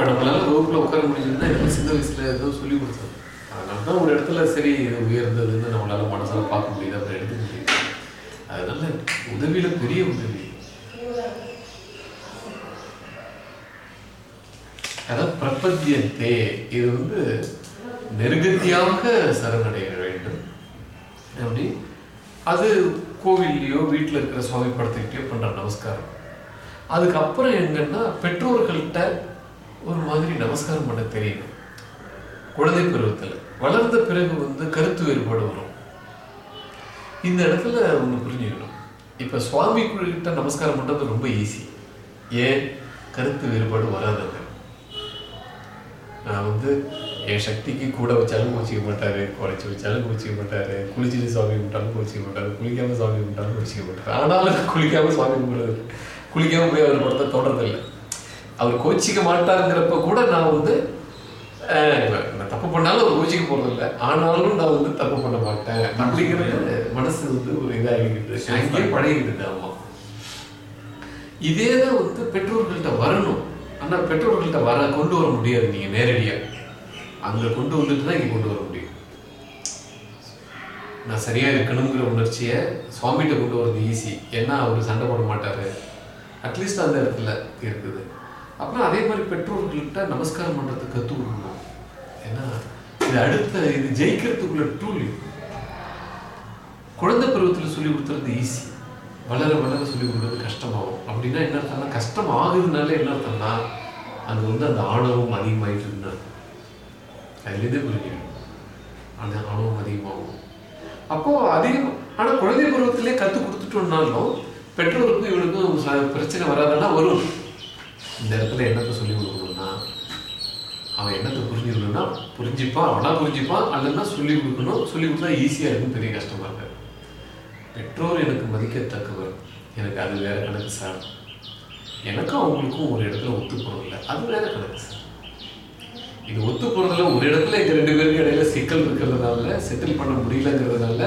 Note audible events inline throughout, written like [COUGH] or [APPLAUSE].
இப்போ நம்மளால வகுப்புல உட்கார முடிஞ்சதுன்னா எனக்கு சின்ன வயசுல ஏதோ சொல்லி கொடுத்தாரு அதனால தான் ஒரு இடத்துல சரி இது உயர்ந்ததுன்னு நம்மளால மனசால பார்க்க முடியுது அப்புறம் எடுத்துக்க முடியுது அதனால உதவியில பெரிய உதவி. அதாவது பிரபத்தியத்தே இது வந்து நெருகத்தியாக சரணடைய வேண்டும். அப்படி? அது கோவில்லையோ வீட்டில் இருக்கிற சுவாமி படத்துக்கிட்டயோ பண்ற நமஸ்காரம். அதுக்கப்புறம் எங்கன்னா பெற்றோர்கள்ட்ட ஒரு மாதிரி நமஸ்காரம் பண்ண தெரியணும் குழந்தை பருவத்தில். வளர்ந்த பிறகு வந்து கருத்து வேறுபாடு வரும். இந்த இடத்துல ஒன்று புரிஞ்சுக்கணும். இப்போ சுவாமி கிட்ட நமஸ்காரம் பண்ணுறது ரொம்ப ஈஸி ஏன்? கருத்து வேறுபாடு வராதுங்க நான் வந்து என் சக்திக்கு கூட வச்சாலும் கோச்சிக்க மாட்டாரு குறைச்சி வச்சாலும் கோச்சிக்க மாட்டாரு குளிச்சுட்டு சுவாமி கும்பிட்டாலும் குளிச்சிக்க மாட்டார் குளிக்காம சுவாமி கும்பிட்டாலும் குளிச்சிக்க மாட்டார். ஆனாலும் குளிக்காமல் சாமி சுவாமி கும்பிடுறது குளிக்காம போய் அவர் படத்தை தொடர்றதில்லை அவர் கோச்சிக்க மாட்டாருங்கிறப்ப கூட நான் வந்து நான் தப்பு பண்ணாலும் அவர் கோச்சிக்க போறதில்லை. ஆனாலும் நான் வந்து தப்பு பண்ண மாட்டேன். அப்படிங்கிறது மனசு வந்து ஒரு இதாகிடுது அங்கேயே பழகிடுது ஆமா இதே தான் வந்து பெற்றோர்கள்ட்ட வரணும். ஆனா பெற்றோர்கள்ட்ட வர கொண்டு வர முடியாது நீங்க நேரடியா. அங்க கொண்டு வந்துட்டு தான் இங்க கொண்டு வர முடியும். நான் சரியா இருக்கணுங்கிற உணர்ச்சியை சுவாமிகிட்ட கொண்டு வரது ஈஸி ஏன்னா அவர் சண்டை போட மாட்டாரு. அட்லீஸ்ட் அந்த இடத்துல இருக்குது. அப்புறம் அதே மாதிரி பெற்றோர்கள்ட்ட நமஸ்காரம் பண்றதுக்கு கற்றுக் கொடுக்கணும் ஏன்னா இது அடுத்த இது ஜெயிக்கிறதுக்குள்ள டூல் குழந்தை பருவத்தில் சொல்லி கொடுத்துறது ஈஸி வளர வளர சொல்லி கொடுக்குறது கஷ்டமாகும். அப்படின்னா என்ன அர்த்தம்னா கஷ்டம் ஆகுதுனாலே என்ன அர்த்தம்னா அங்கே வந்து அந்த ஆணவம் அதிகமாகிட்டு இருந்தார் அதுலேருந்தே புரிஞ்சுக்கணும். அந்த ஆணவம் அதிகமாகும். அப்போது அதிகம் ஆனால் குழந்தை பருவத்திலே கற்றுக் கொடுத்துட்டோம்னாலும் பெற்றோருக்கும் இவனுக்கும் ச- பிரச்சனை வராதுன்னா வரும். இந்த இடத்துல என்னத்தை சொல்லி கொடுக்கணும்னா அவன் என்னத்தை புரிஞ்சுக்கணும்னா புரிஞ்சுப்பான் அவனா புரிஞ்சுப்பான் அல்லன்னா சொல்லி கொடுக்கணும். சொல்லி கொடுத்தா ஈஸியாக இருக்கும் பெரிய கஷ்டமா இருக்காது பெற்றோர் எனக்கு மதிக்கத்தக்கவர். எனக்கு அது வேற கணக்கு சார். எனக்கும் அவங்களுக்கும் ஒரு இடத்துல ஒத்து போறதில்ல அது வேற கணக்கு சார். இது ஒத்து போகிறதுல ஒரு இடத்துல எங்கள் ரெண்டு பேருக்கு இடையில சிக்கல் இருக்கிறதுனால செட்டில் பண்ண முடியலங்கிறதுனால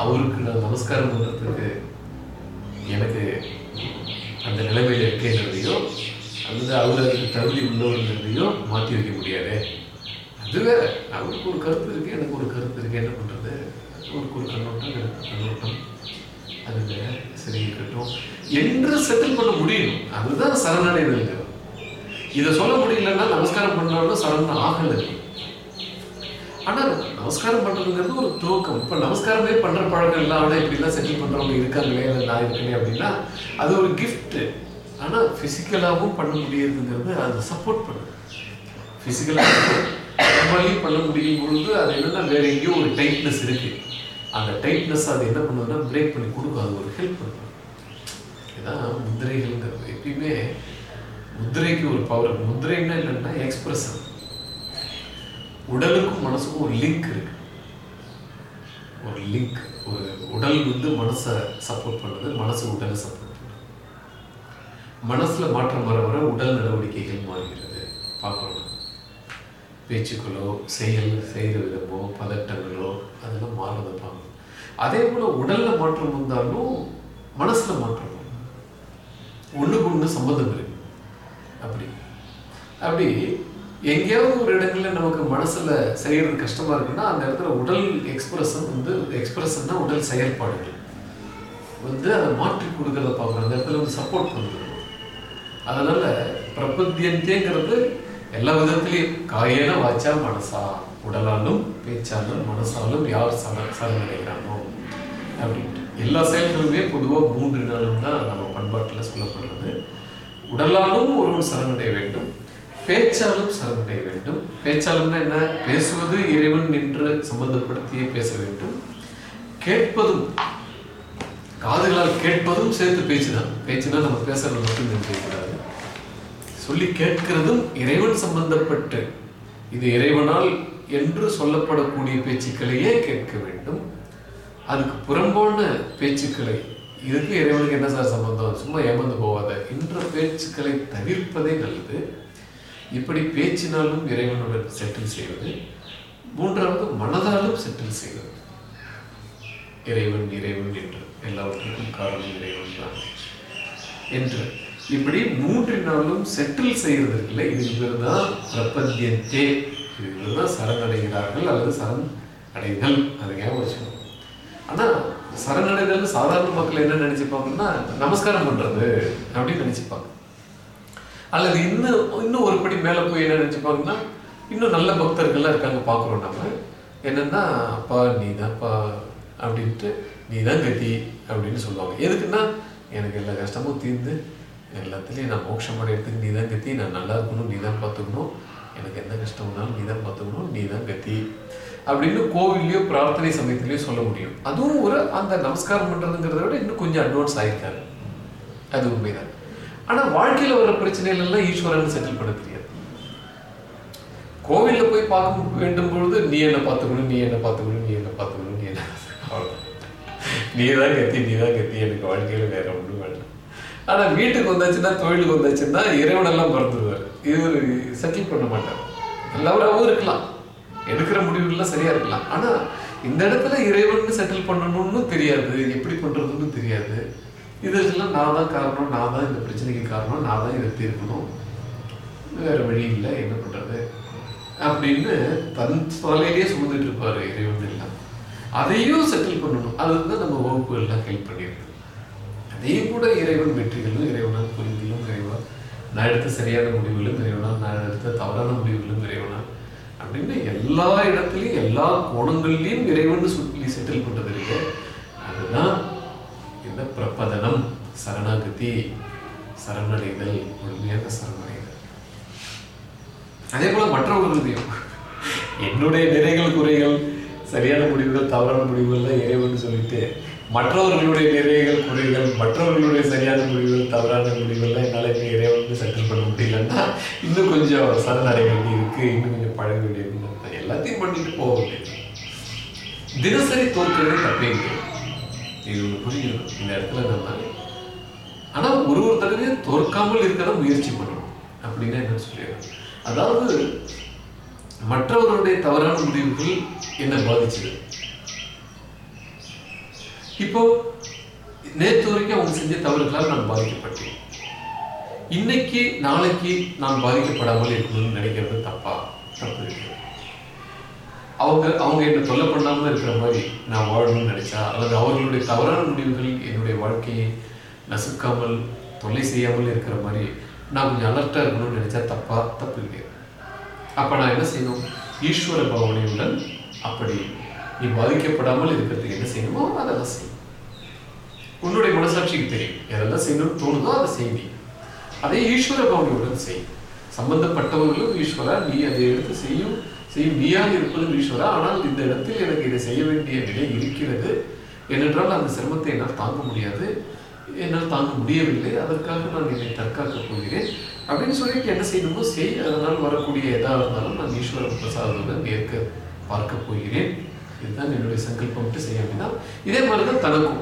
அவருக்கு நான் நமஸ்காரம் பண்ணுறதுக்கு எனக்கு அந்த நிலைமையில் இருக்கேங்கிறதையோ அல்லது அவர் அதுக்கு தகுதி உள்ளவர்களையும் மாற்றி வைக்க முடியாது. அது வேற. அவருக்கு ஒரு கருத்து இருக்கு எனக்கு ஒரு கருத்து இருக்கு. என்ன பண்ணுறது அவருக்கு ஒரு கண்ணோட்டம் எனக்கு கண்ணோட்டம். அது சரி இருக்கட்டும். என்று செட்டில் பண்ண முடியும் அதுதான் சரணடைதல்ங்கிறது இதை சொல்ல முடியலன்னா நமஸ்காரம் பண்ணாலும் சரண் ஆகலை. ஆனால் நமஸ்காரம் பண்ணுறதுங்கிறது ஒரு துவக்கம். இப்போ நமஸ்காரமே பண்ணுற பழக்கம் இல்லாமல் இப்படிலாம் செட்டில் பண்ணுறவங்க இருக்காங்களே இல்லை நான் இருக்கேனே அப்படின்னா அது ஒரு கிஃப்ட்டு ஆனால் ஃபிசிக்கலாகவும் பண்ண முடியுதுங்கிறது அதை சப்போர்ட் பண்ணுது. ஃபிசிக்கலாக நம்மளையும் பண்ண முடியும் பொழுது அது என்னென்னா வேற எங்கேயோ ஒரு டைட்னஸ் இருக்கு. அந்த டைட்னஸ் அது என்ன பண்ணுதுன்னா பிரேக் பண்ணி கொடுக்கும். அது ஒரு ஹெல்ப் பண்ணும் இதான் முத்திரைகள்ங்கிறது எப்பயுமே முத்திரைக்கு ஒரு பவர் முதிரைன்னா என்னன்னா எக்ஸ்பிரஷன் உடலுக்கும் மனசுக்கும் ஒரு லிங்க் இருக்கு. ஒரு லிங்க் ஒரு உடல் வந்து மனசை சப்போர்ட் பண்ணுது மனசு உடலை சப்போர்ட் மனசில் மாற்றம் வர வர உடல் நடவடிக்கைகள் மாறுகிறது. பார்க்கணும். பேச்சுக்களோ செயல் செய்கிற விதமோ பதட்டங்களோ அதெல்லாம் மாறுறதை பார்க்கணும் அதே போல் உடலில் மாற்றம் வந்தாலும் மனசில் மாற்றம் வரும். ஒன்றுக்கு ஒன்று சம்மந்தம் இருக்கு. அப்படி. அப்படி எங்கேயாவது ஒரு இடங்கள்ல நமக்கு மனசுல செய்யறது கஷ்டமா இருக்குன்னா அந்த இடத்துல உடல் எக்ஸ்பிரஷன் வந்து எக்ஸ்பிரஷன்னா உடல் செயல்பாடுகள். வந்து அதை மாற்றி கொடுக்கறத பார்க்கணும். அந்த இடத்துல வந்து சப்போர்ட் பண்ணுறது. அதனால பிரபத்தியந்தேங்கிறது எல்லா விதத்திலையும். காயேன வாச்சா மனசா உடலாலும் பேச்சாலும் மனசாலும் யார் சம சரணடைகிறானோ அப்படின்ட்டு. எல்லா செயல்களுமே பொதுவாக மூன்று நாளும் தான் நம்ம பண்பாட்டில் சொல்லப்படுறது. உடலாலும் ஒருவன் சரணடைய வேண்டும் பேச்சாலும் சரணடைய வேண்டும். பேச்சாலும்னா என்ன? பேசுவது இறைவன் நின்று சம்பந்தப்படுத்தியே பேச வேண்டும். கேட்பதும் காதுகளால் கேட்பதும் சேர்த்து பேச்சுதான். பேச்சுனா நம்ம பேசுறது மட்டும் நினைக்கக்கூடாது சொல்லி கேட்கிறதும் இறைவன் சம்பந்தப்பட்டு. இது இறைவனால் என்று சொல்லப்படக்கூடிய பேச்சுக்களையே கேட்க வேண்டும். அதுக்கு புறம்பான பேச்சுக்களை இதுக்கு இறைவனுக்கு என்ன சார் சம்பந்தம்? சும்மா ஏமாந்து போவாத. என்ற பேச்சுக்களை தவிர்ப்பதே நல்லது. இப்படி பேச்சினாலும் இறைவனுடன் செட்டில் செய்வது மூன்றாவது மனதாலும் செட்டில் செய்வது. இறைவன் இறைவன் என்று எல்லாவற்றுக்கும் காரணம் இறைவன் தான். என்று இப்படி மூன்றினாலும் செட்டில் செய்கிறது இல்லை இது இவர்தான் பிரபத்தியத்தே இவர்தான் சரணடைகிறார்கள் அல்லது சரண் அடைதல் அதை ஞாபகம் வச்சுக்கணும் ஆனா சரணடைதல் சாதாரண மக்கள் என்ன நினைச்சுப்பாங்கன்னா நமஸ்காரம் பண்றது அப்படின்னு நினைச்சுப்பாங்க. அல்லது இன்னும் இன்னும் ஒரு படி மேல போய் என்ன நினைச்சுப்பாங்கன்னா இன்னும் நல்ல பக்தர்கள்லாம் இருக்காங்க பார்க்குறோம் நம்ம. என்னன்னா அப்பா நீ தான்ப்பா அப்படின்ட்டு நீ தான் கதி அப்படின்னு சொல்லுவாங்க. எதுக்குன்னா எனக்கு எல்லா கஷ்டமும் தீர்ந்து எல்லாத்துலேயும் நான் மோட்சம் அடையிறதுக்கு நீ தான் கத்தி நான் நல்லா இருக்கணும் நீ தான் பார்த்துக்கணும். எனக்கு எந்த கஷ்டம் வந்தாலும் நீ தான் பார்த்துக்கணும் நீ தான் கத்தி அப்படின்னு கோவில்லையோ பிரார்த்தனை சமயத்திலையோ சொல்ல முடியும். அதுவும் ஒரு அந்த நமஸ்காரம் பண்ணுறதுங்கிறத விட இன்னும் கொஞ்சம் அட்வான்ஸ் ஆகிருக்காரு அது உண்மைதான். ஆனால் வாழ்க்கையில் வர பிரச்சனைகள் எல்லாம் ஈஸ்வரன் செட்டில் பண்ண தெரியாது. கோவிலில் போய் பார்க்க வேண்டும் பொழுது நீ என்ன பார்த்துக்கணும் நீ என்ன பார்த்துக்கணும் நீ என்ன பார்த்துக்கணும் நீ என்ன நீ தான் கத்தி நீ தான் கத்தி. எனக்கு வாழ்க்கையில் வேற ஒன்றும் வேண்டாம். ஆனா வீட்டுக்கு வந்தாச்சுன்னா தொழிலுக்கு வந்தாச்சுன்னா இறைவனெல்லாம் மறந்துடுவார். இது செட்டில் பண்ண மாட்டார். எல்லாவராகவும் இருக்கலாம். எடுக்கிற முடிவுகள்லாம் சரியா இருக்கலாம். ஆனா இந்த இடத்துல இறைவன் செட்டில் பண்ணணும்னு தெரியாது. எப்படி பண்றதுன்னு தெரியாது. இதெல்லாம் நான் தான் காரணம் நான் தான் இந்த பிரச்சனைக்கு காரணம் நான் தான் இதை தீர்க்கணும். வேற வழி இல்லை என்ன பண்றது? அப்படின்னு தன் தலையிலேயே சுமந்துட்டு இருப்பாரு இறைவன் எல்லாம். அதையும் செட்டில் பண்ணணும். அதுதான் நம்ம வகுப்புகள்லாம் ஹெல்ப் பண்ணிடுறோம் அதையும் கூட இறைவன் வெற்றிகளும் இறைவனால் புரிதலும் இறைவனால் நான் எடுத்த சரியான முடிவுகளும் இறைவனால் நான் எடுத்த தவறான முடிவுகளும் இறைவனால் அப்படின்னு எல்லா இடத்துலையும் எல்லா கோணங்கள்லையும் இறைவன் சுற்றி செட்டில் பண்றது இருக்கு. அதுதான் இந்த பிரபதனம் சரணாகதி சரணடைதல் முழுமையான சரணடைதல். அதே போல மற்றவர்களுடையும் என்னுடைய நிறைகள் குறைகள் சரியான முடிவுகள் தவறான முடிவுகள்லாம் இறைவன் சொல்லிட்டு மற்றவர்களுடைய நிறைகள் குறைகள் மற்றவர்களுடைய சரியான முடிவுகள் தவறான முடிவுகள்லாம் என்னால் இன்னும் வந்து செட்டில் பண்ண முடியலன்னா இன்னும் கொஞ்சம் சரணடைய வேண்டி இருக்கு இன்னும் கொஞ்சம் பழக வேண்டியது எல்லாத்தையும் பண்ணிட்டு போக வேண்டியது. தினசரி தோற்கிறது தப்பே இது ஒன்று புரியும் இந்த இடத்துல நம்ம ஆனா ஒரு ஒரு தடவையும் தோற்காமல் இருக்கிற முயற்சி பண்ணணும். அப்படின்னு என்ன சொல்லிடுறேன்? அதாவது மற்றவர்களுடைய தவறான முடிவுகள் என்ன பாதிச்சது. இப்போ நேற்று வரைக்கும் அவங்க செஞ்ச தவறுகளால் நான் பாதிக்கப்பட்டேன். இன்னைக்கு நாளைக்கு நான் பாதிக்கப்படாமல் இருக்கணும்னு நினைக்கிறது தப்பா? தப்பு இருக்கு. அவங்க அவங்க என்ன தொல்லை பண்ணாமல் இருக்கிற மாதிரி நான் வாழணும்னு நினைச்சா அல்லது அவர்களுடைய தவறான முடிவுகள் என்னுடைய வாழ்க்கையை நசுக்காமல் தொல்லை செய்யாமல் இருக்கிற மாதிரி நான் கொஞ்சம் அலர்ட்டாக இருக்கணும்னு நினைச்சா தப்பா? தப்பு இல்லையா? அப்ப நான் என்ன செய்யணும்? ஈஸ்வர பவனையுடன் அப்படி நீ பாதிக்கப்படாமல் இருக்கிறதுக்கு என்ன செய்யணுமோ அதெல்லாம் செய்யும் உன்னுடைய மனசாட்சிக்கு தெரியும். எதெல்லாம் செய்யணும்னு தோணுதோ அதை செய்வி அதே ஈஸ்வர பவனியுடன் செய். சம்பந்தப்பட்டவர்களும் ஈஸ்வரா நீ அதை எடுத்து செய்யும். செய்யும் நீயாக இருப்பதும் ஈஸ்வரா. ஆனால் இந்த இடத்தில் எனக்கு இதை செய்ய வேண்டிய நிலை இருக்கிறது. ஏனென்றால் அந்த சிரமத்தை என்னால் தாங்க முடியாது. என்னால் தாங்க முடியவில்லை. அதற்காக நான் என்னை தற்காக்கப் போகிறேன். அப்படின்னு சொல்லி என்ன செய்யணுமோ செய். அதனால் வரக்கூடிய எதாக இருந்தாலும் நான் ஈஸ்வர பிரசாதத்துடன் ஏற்க பார்க்க போகிறேன். இதுதான் என்னுடைய சங்கல்பம்ட்டு செய்ய அப்படின்னா இதே மாதிரி தான் தனக்கும்.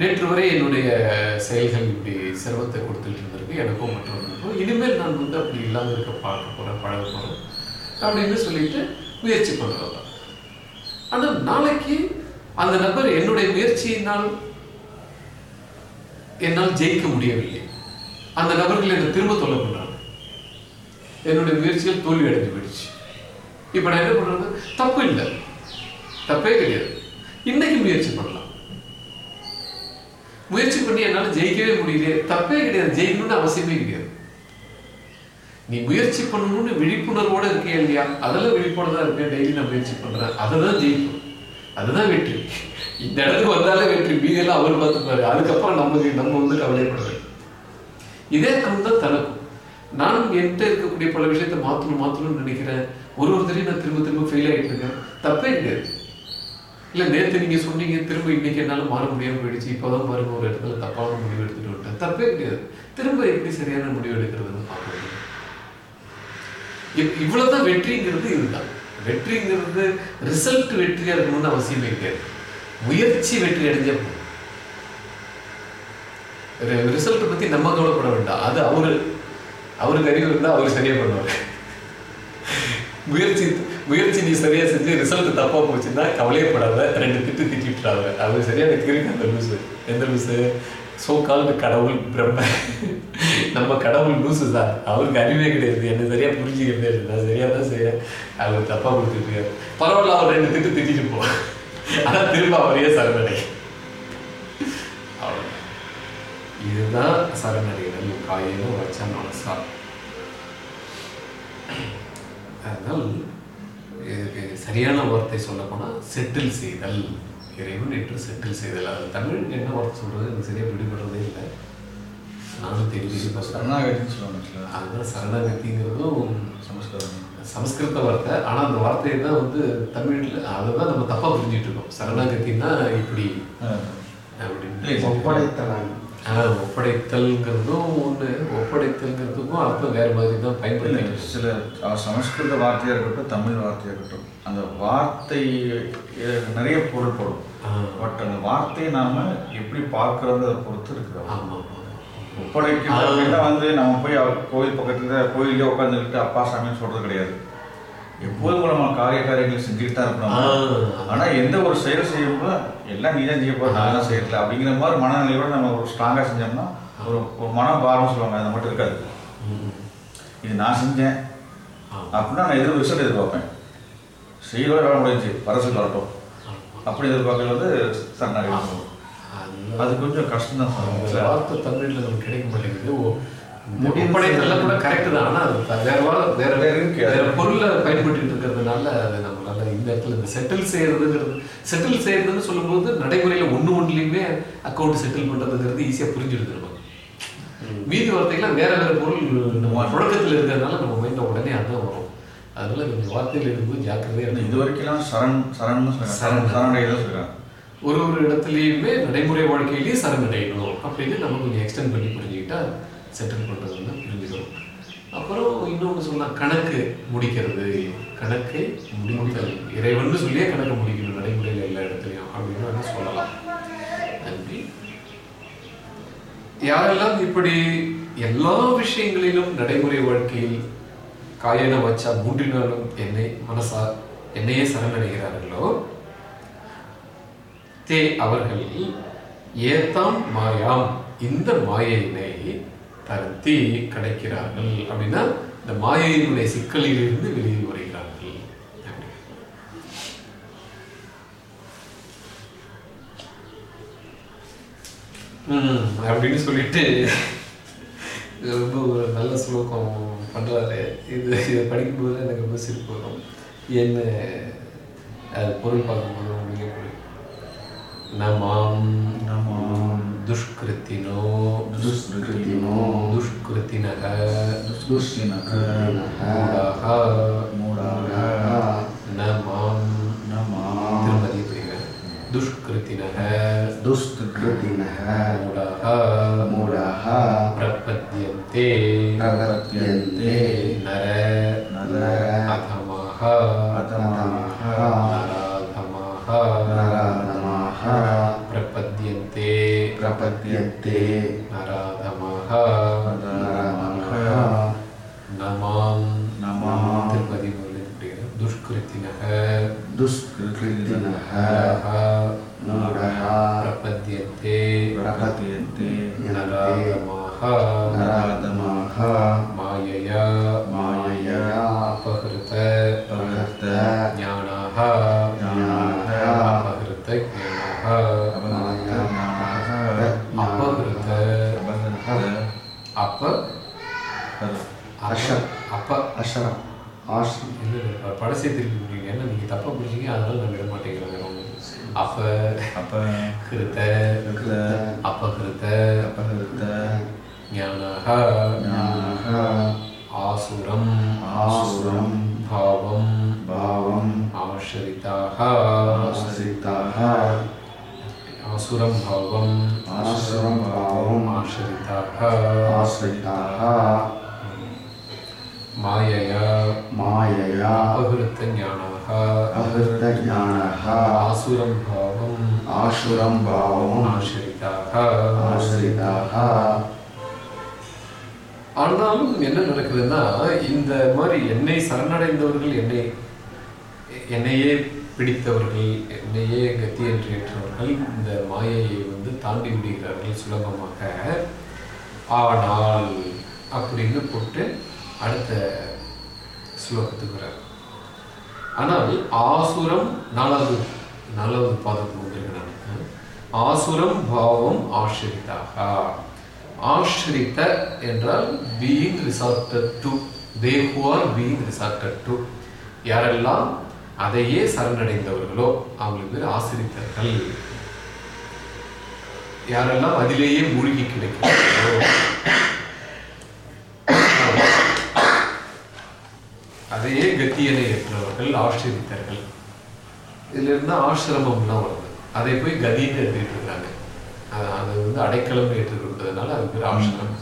நேற்று வரை என்னுடைய செயல்கள் இப்படி சிரமத்தை கொடுத்துட்டு இருந்திருக்கு எனக்கும் மற்றவர்களுக்கும் இனிமேல் நான் வந்து அப்படி இல்லாமல் இருக்க பார்க்க போறேன் பழக போறேன் அப்படின்னு சொல்லிட்டு முயற்சி பண்றது தான் ஆனால் நாளைக்கு அந்த நபர் என்னுடைய முயற்சியினால் என்னால் ஜெயிக்க முடியவில்லை. அந்த நபர்கள் என்னை திரும்ப தொல்லை பண்றாங்க. என்னுடைய முயற்சிகள் தோல்வி அடைஞ்சு போயிடுச்சு. இப்ப நான் என்ன பண்றது? தப்பு இல்லை. தப்பே கிடையாது. இன்னைக்கு முயற்சி பண்ணலாம். முயற்சி பண்ணி என்னால ஜெயிக்கவே முடியலையே. தப்பே கிடையாது. ஜெயிக்கணும்னு அவசியமே கிடையாது. நீ முயற்சி பண்ணணும்னு விழிப்புணர்வோட இருக்கே இல்லையா? அதெல்லாம் விழிப்போட தான் இருக்கேன். டெய்லி நான் முயற்சி பண்றேன். அதுதான் ஜெயிக்கும் அதுதான் வெற்றி. இந்த இடத்துக்கு வந்தாலே வெற்றி. மீதெல்லாம் அவர் பார்த்துப்பாரு. அதுக்கப்புறம் நமக்கு நம்ம வந்து கவலைப்படுறது இதே தான் தனக்கும். நான் என்கிட்ட இருக்கக்கூடிய பல விஷயத்தை மாத்தணும் மாத்தணும்னு நினைக்கிறேன். ஒரு ஒருத்தரையும் நான் திரும்ப திரும்ப ஃபெயில் ஆகிட்டு இருக்கேன். தப்பே கிடையாது. இல்ல நேத்து நீங்க சொன்னீங்க திரும்ப இன்னைக்கு என்னாலும் மாற முடியாம போயிடுச்சு. இப்போதான் பாருங்க ஒரு இடத்துல தப்பான முடிவு எடுத்துட்டு விட்டேன் தப்பே கிடையாது. திரும்ப எப்படி சரியான முடிவு எடுக்கிறதுன்னு பார்க்க இவ்வளவுதான் வெற்றிங்கிறது இதுதான். வெற்றிங்கிறது ரிசல்ட் வெற்றியா இருக்கணும்னு அவசியமே கிடையாது. முயற்சி வெற்றி அடைஞ்ச ரிசல்ட் பத்தி நம்ம கவலைப்பட வேண்டாம். அது அவரு அவருக்கு அறிவு இருந்தா அவர் சரியா பண்ணுவார். முயற்சி முயற்சி நீ சரியா செஞ்சு ரிசல்ட் தப்பா போச்சுன்னா கவலையப்படாத. ரெண்டு திட்டு திட்டிட்டுறாங்க அது சரியா எனக்கு அந்த லூசு எந்த லூஸு சோ கால்டு கடவுள் பிரம்ம. நம்ம கடவுள் லூஸு தான். அவருக்கு அறிவே கிடையாது. என்ன சரியா புரிஞ்சுக்கிறதே இல்லை. நான் சரியா தான் செய்ய அவர் தப்பா கொடுத்துருக்காரு. பரவாயில்ல அவர் ரெண்டு திட்டு திட்டிட்டு போ. ஆனா திரும்ப அவரையே சரணடை. அவ்வளோ இதுதான் சரணடைகள் காயினும் வச்ச மனசா. அதனால் இதுக்கு சரியான வார்த்தை சொல்ல போனால் செட்டில் செய்தல். இறைவன் என்று செட்டில் செய்தல். அது தமிழ் என்ன வார்த்தை சொல்றது? எனக்கு சரியா விடுபடுறதே இல்லை. நானும் தெரிஞ்சு சரணாகதின்னு சொல்லுவாங்க அதுதான் சரணாகதிங்கிறதும் சமஸ்கிருதம். சமஸ்கிருத வார்த்தை. ஆனால் அந்த வார்த்தையை தான் வந்து தமிழில் அதை தான் நம்ம தப்பாக புரிஞ்சுட்டு இருக்கோம். சரணாகதினா இப்படி. அப்படின்னு. ஒப்படைத்தலான். ஆஹ் ஒப்படைத்தல்ங்கிறதும் ஒன்று ஒப்படைத்தல்ங்கிறதுக்கும் அர்த்தம் வேறு மாதிரி தான் இல்லை பயன்படுத்திட்டு சில சமஸ்கிருத வார்த்தையாக இருக்கட்டும் தமிழ் வார்த்தையாக இருக்கட்டும் அந்த வார்த்தை நிறைய பொருள்படும் பட் அந்த வார்த்தையை நாம எப்படி பார்க்கறத பொறுத்து இருக்குது ஆமாம் அப்படின்னா வந்து நம்ம போய் கோயில் பக்கத்துல கோயிலே உட்காந்துக்கிட்டு அப்பா சாமின்னு சொல்றது கிடையாது. எப்போதும் நம்ம காரிய காரியங்களை செஞ்சுக்கிட்டு தான் இருக்கணும். ஆ. ஆனா எந்த ஒரு செயல் செய்யும்போது எல்லாம் நீ தான் செய்ய போற நான் தான் செய்யல அப்படிங்கிற மாதிரி மனநிலையோட நம்ம ஒரு ஸ்ட்ராங்கா செஞ்சோம்னா ஒரு ஒரு மன பாரம் சொல்லுவாங்க அது மட்டும் இருக்காது. இது நான் செஞ்சேன். அப்படின்னா நான் எதிர் ரிசல்ட் எதிர்பார்ப்பேன். செய்யவே வேலை முடிஞ்சு பரசல் வரட்டும். அப்படி எதிர்பார்க்கறது வந்து சரணாகி அது கொஞ்சம் கஷ்டம் தான் வார்த்தை தமிழ்ல நமக்கு கிடைக்க மாட்டேங்குது. ஒப்படைத்தல்லாம் கூட கரெக்ட் தான். ஆனா அது வேற வேற வேற பொருளை பயன்படுத்திட்டு இருக்கிறதுனால அது நம்மளால இந்த இடத்துல இந்த செட்டில் செய்யறதுங்கிறது செட்டில் செய்யறதுன்னு சொல்லும்போது நடைமுறையில ஒண்ணு ஒண்ணுலயுமே அக்கௌண்ட் செட்டில் பண்றதுங்கிறது ஈஸியா புரிஞ்சுடுது நமக்கு மீதி வார்த்தைகள்லாம் வேற வேற பொருள் நம்ம புழக்கத்துல இருக்கிறதுனால நம்ம மைண்ட்ல உடனே அதான் வரும். அதனால இந்த வார்த்தையில இருக்கும்போது ஜாக்கிரதையா இது. வரைக்கும் சரண் சொல்றாங்க. சரண். சரணடை தான் ஒரு ஒரு இடத்துலையுமே நடைமுறை வாழ்க்கையிலேயே சரணடையணும் அப்படின்னு நம்ம கொஞ்சம் எக்ஸ்டெண்ட் பண்ணி புரிஞ்சுக்கிட்டா செட்டில் பண்ணுறது வந்து புரிஞ்சுக்கணும். அப்புறம் இன்னொன்று சொன்னால் கணக்கு முடிக்கிறது. கணக்கு முடித்தல். இறைவன் சொல்லியே கணக்கு முடிக்கணும். நடைமுறையில் எல்லா இடத்துலையும் அப்படின்னு வந்து சொல்லலாம். நன்றி யாரெல்லாம் இப்படி எல்லா விஷயங்களிலும் நடைமுறை வாழ்க்கையில் காயன வச்சா மூன்றினாலும் என்னை மனசா என்னையே சரணடைகிறார்களோ தே அவர்கள் ஏத்தாம் மாயாம். இந்த மாயையினை தருத்தி கிடைக்கிறார்கள் அப்படின்னா இந்த மாயையினுடைய சிக்கலிலிருந்து வெளியில் வருகிறார்கள். அப்படின்னு சொல்லிட்டு ரொம்ப ஒரு நல்ல ஸ்லோகம் பண்ணுறாரு இது இதை படிக்கும்போது எனக்கு ரொம்ப சிரிப்பு வரும். என்ன அது பொருள் பார்க்கும்போது உங்களுக்கு புரியும். நமாம் நமாம். துஷ்கிருத்தினோ. துஷ்கிருத்தினோ. சுருத்தினக சுஷ்டினக மூடாக மூடாக நமாம் நமாம் திருமதி பிரிவ துஷ்கிருத்தினக துஷ்கிருத்தினக மூடாக अपहृत अपहृत ज्ञानः ज्ञानः आसुरम् आसुरं भावं भावम् आश्रिताः आश्रिताः आसुरं भावम् आसुरं भावम् आश्रिताः आश्रिताः मायया मायया अपहृतज्ञानाः अपहृतज्ञानाः आसुरं भावम् आसुरं भावम् आश्रिताः ஆசிரிதாக. ஆசிரிதாக. ஆனாலும் என்ன நடக்குதுன்னா இந்த மாதிரி என்னை சரணடைந்தவர்கள் என்னை என்னையே பிடித்தவர்கள் என்னையே கத்தி என்று ஏற்றவர்கள் இந்த மாயையை வந்து தாண்டி விடுகிறார்கள் சுலபமாக. ஆனால் அப்படின்னு போட்டு அடுத்த ஸ்லோகத்துக்கு வர்றார். ஆனால் ஆசுரம் நாலாவது நாலாவது பாதத்துக்கு வந்திருக்கிறார் ஆசுரம் பாவம் ஆஷ்ரிதாக. ஆசிரித்த என்றால் being resorted to they who are being resorted to யாரெல்லாம் அதையே சரணடைந்தவர்களோ அவங்களுக்கு பேர் ஆசிரித்தர்கள். யாரெல்லாம் அதிலேயே மூழ்கி கிடைக்கிறார்களோ. அதையே கத்தியனை ஏற்றவர்கள் ஆசிரித்தர்கள். இதுல இருந்து ஆசிரமம்லாம் வரும் அதை போய் கதின்னு எழுதிட்டு இருக்காங்க. அது- வந்து அடைக்கலம் ஏற்றுக்கொண்டதுனால அது பேர் ஆசிரமம்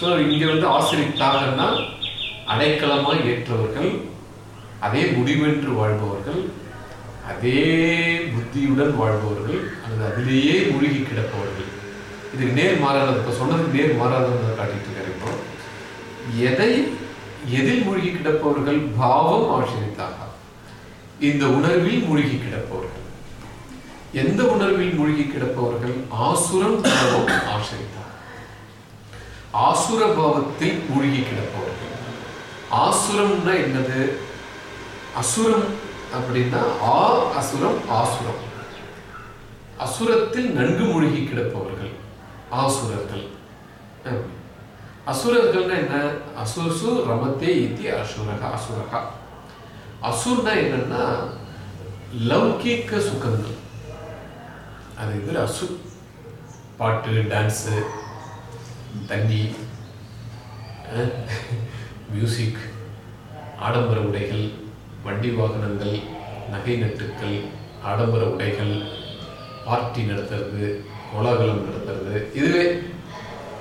ஸோ இங்கே வந்து ஆசிரித்தாகன்னா அடைக்கலமாக ஏற்றவர்கள் அதே முடிவென்று வாழ்பவர்கள் அதே புத்தியுடன் வாழ்பவர்கள் அல்லது அதிலேயே மூழ்கி கிடப்பவர்கள். இது நேர் மாறானது. இப்போ சொன்னதுக்கு நேர் மாறாதவங்க காட்டிட்டு இருக்கிறோம் இப்போ. எதை எதில் மூழ்கி கிடப்பவர்கள்? பாவம் ஆசிரித்தாக இந்த உணர்வில் மூழ்கி கிடப்பவர்கள். எந்த உணர்வில் மூழ்கி கிடப்பவர்கள் ஆசுரம் பாவம் ஆசிரித்தார் ஆசுர பாவத்தில் மூழ்கி கிடப்பவர்கள். ஆசுரம்னா என்னது? அசுரம் அப்படின்னா ஆ அசுரம் ஆசுரம். அசுரத்தில் நன்கு மூழ்கி கிடப்பவர்கள். ஆசுரர்கள் அசுரர்கள்னா என்ன? அசுசு ரமத்தே இத்தி அசுரகா அசுரகா. அசுர்னா என்னன்னா லௌகீக சுகங்கள். அது இது அசு பாட்டு டான்ஸு தண்ணி மியூசிக் ஆடம்பர உடைகள் வண்டி வாகனங்கள் நகை நட்டுக்கள் ஆடம்பர உடைகள் பார்ட்டி நடத்துறது கோலாகலம் நடத்துறது இதுவே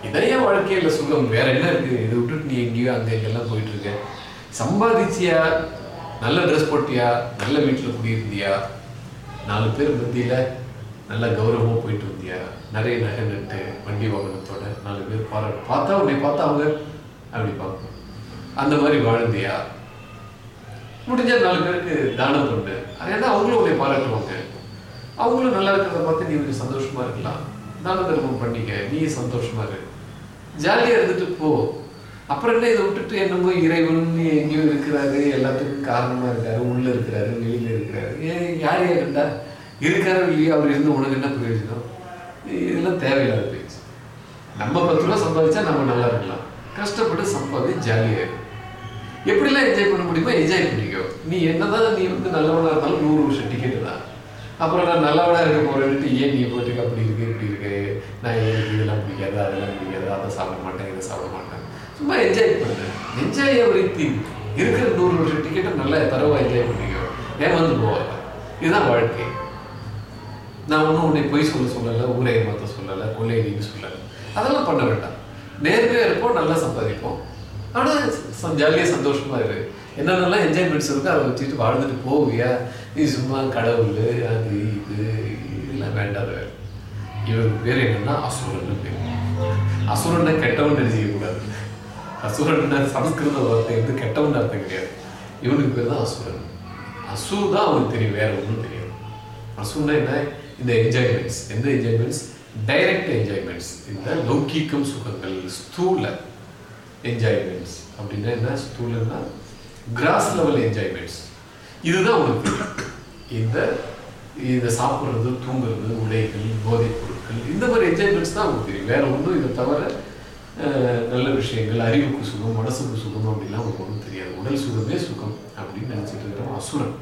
இதையே வாழ்க்கையில் சுகம். வேற என்ன இருக்கு? இதை விட்டுட்டு நீ எங்கேயோ அங்கே எங்கெல்லாம் போயிட்டு இருக்க சம்பாதிச்சியா? நல்ல ட்ரெஸ் போட்டியா? நல்ல வீட்டில் குடியிருந்தியா? நாலு பேர் மத்தியில் நல்ல கௌரவமாக போயிட்டு இருந்தியா நிறைய நகை நட்டு வண்டி வாகனத்தோட நாலு பேர் பாராட்டு பார்த்தா உன்னை பார்த்தா அவங்க? அப்படி பார்ப்போம். அந்த மாதிரி வாழ்ந்தியா? முடிஞ்ச நாலு பேருக்கு தானம் பண்ணு. ஏன்னா அவங்களும் உன்னை பாராட்டுவாங்க. அவங்களும் நல்லா இருக்கிறத பார்த்து நீ கொஞ்சம் சந்தோஷமா இருக்கலாம். தான தர்மம் பண்ணிக்க. நீ சந்தோஷமா இரு. ஜாலியா இருந்துட்டு போ. அப்புறம் என்ன இதை விட்டுட்டு என்னமோ இறைவன் எங்கேயோ இருக்கிறாரு எல்லாத்துக்கும் காரணமா இருக்காரு உள்ள இருக்கிறாரு வெளியில இருக்கிறாரு. ஏன் யார் யாருண்டா இருக்காரோ இல்லையோ அவர் இருந்து உனக்கு என்ன பிரயோஜனம்? இதெல்லாம் தேவையில்லாத பேச்சு நம்ம பத்து ரூபா சம்பாதிச்சா நம்ம நல்லா இருக்கலாம். கஷ்டப்பட்டு சம்பாதி ஜாலியாக எப்படிலாம் என்ஜாய் பண்ண முடியுமோ என்ஜாய் பண்ணிக்கோ. நீ என்னதான் நீ வந்து நல்லவனாக இருந்தாலும் நூறு வருஷம் டிக்கெட்டு தான். அப்புறம் நான் நல்லவனாக இருக்க போறேன்ட்டு ஏன் நீ போட்டுக்க அப்படி இருக்கு இப்படி இருக்கு. நான் எனக்கு இதெல்லாம் பிடிக்காது அதெல்லாம் பிடிக்காது. அதை சாப்பிட மாட்டேன் இதை சாப்பிட மாட்டேன். சும்மா என்ஜாய் பண்ணேன் என்ஜாய் எவ்ரி திங் இருக்கிற நூறு வருஷம் டிக்கெட்டை நல்லா தரவா என்ஜாய் பண்ணிக்கோ. ஏமாந்து போவாங்க இதுதான் வாழ்க்கை. நான் ஒன்றும் உன்னை பொய் சொல்ல சொல்லலை ஊரை ஏமாத்த சொல்லலை கொள்ளையடின்னு சொல்லலை. அதெல்லாம் பண்ண வேண்டாம். நேர்மையாக இருப்போம் நல்லா சம்பாதிப்போம். ஆனால் ஜாலியாக சந்தோஷமாக இரு. என்னென்னலாம் என்ஜாய்மெண்ட்ஸ் இருக்கோ அதை வச்சுட்டு வாழ்ந்துட்டு போவியா நீ சும்மா கடவுள் அது இது இதெல்லாம் வேண்டாத வேறு. இவருக்கு பேர் என்னன்னா அசுரன் பேர். அசுரனை கெட்டவன் நினைச்சிக்கக்கூடாது அசுரன் சமஸ்கிருத வார்த்தை வந்து கெட்டவன் அர்த்தம் கிடையாது. இவனுக்கு பேர் தான் அசுரன். அசு தான் அவனுக்கு தெரியும் வேற ஒன்றும் தெரியாது. அசுன்னா என்ன? இந்த என்ஜாய்மெண்ட்ஸ் எந்த என்ஜாய்மெண்ட்ஸ் டைரக்ட் என்ஜாய்மெண்ட்ஸ் இந்த லௌகீகம் சுகங்கள் ஸ்தூல என்ஜாய்மெண்ட்ஸ் அப்படின்னா என்ன? ஸ்தூலன்னா கிராஸ் லெவல் என்ஜாய்மெண்ட்ஸ் இதுதான் உனக்கு இந்த இதை சாப்பிட்றது தூங்குறது உடைகள் போதைப் பொருட்கள் இந்த மாதிரி என்ஜாய்மெண்ட்ஸ் தான் உங்களுக்கு தெரியும். வேற ஒன்றும் இதை தவிர நல்ல விஷயங்கள் அறிவுக்கு சுகம் மனசுக்கு சுகம் அப்படிலாம் உங்களுக்கு ஒன்றும் தெரியாது. உடல் சுகமே சுகம் அப்படின்னு நினச்சிட்டு இருக்கிறோம். அசுரன்.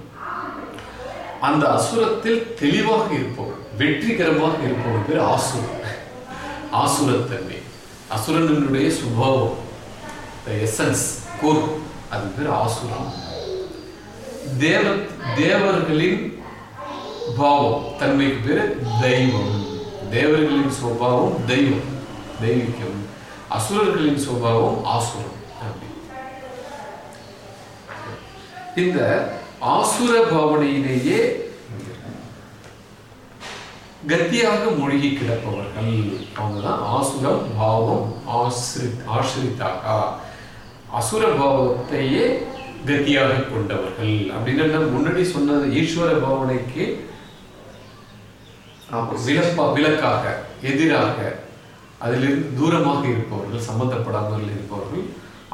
அந்த அசுரத்தில் தெளிவாக இருப்போம் வெற்றிகரமாக இருப்பவர் பேர் ஆசுரன். ஆசுரத்தன்மை அசுரனுடைய சுபாவம் எசன்ஸ் கோர் அது பேர் ஆசுரம் தேவ தேவர்களின் பாவம் தன்மைக்கு பேர் தெய்வம். தேவர்களின் சுபாவம் தெய்வம் தெய்வீகம். அசுரர்களின் சுபாவம் ஆசுரம் அப்படி. இந்த ஆசுர பாவனையிலேயே கத்தியாக மூழ்கி கிடப்பவர்கள். அவங்க தான் ஆசுரம் பாவம் ஆசிரி ஆசிரித்தாக அசுர பாவத்தையே கத்தியாக கொண்டவர்கள். அப்படின்னு முன்னாடி சொன்னது ஈஸ்வர பாவனைக்கு விலப்பா விலக்காக எதிராக அதிலிருந்து தூரமாக இருப்பவர்கள் சம்பந்தப்படாமல் இருப்பவர்கள்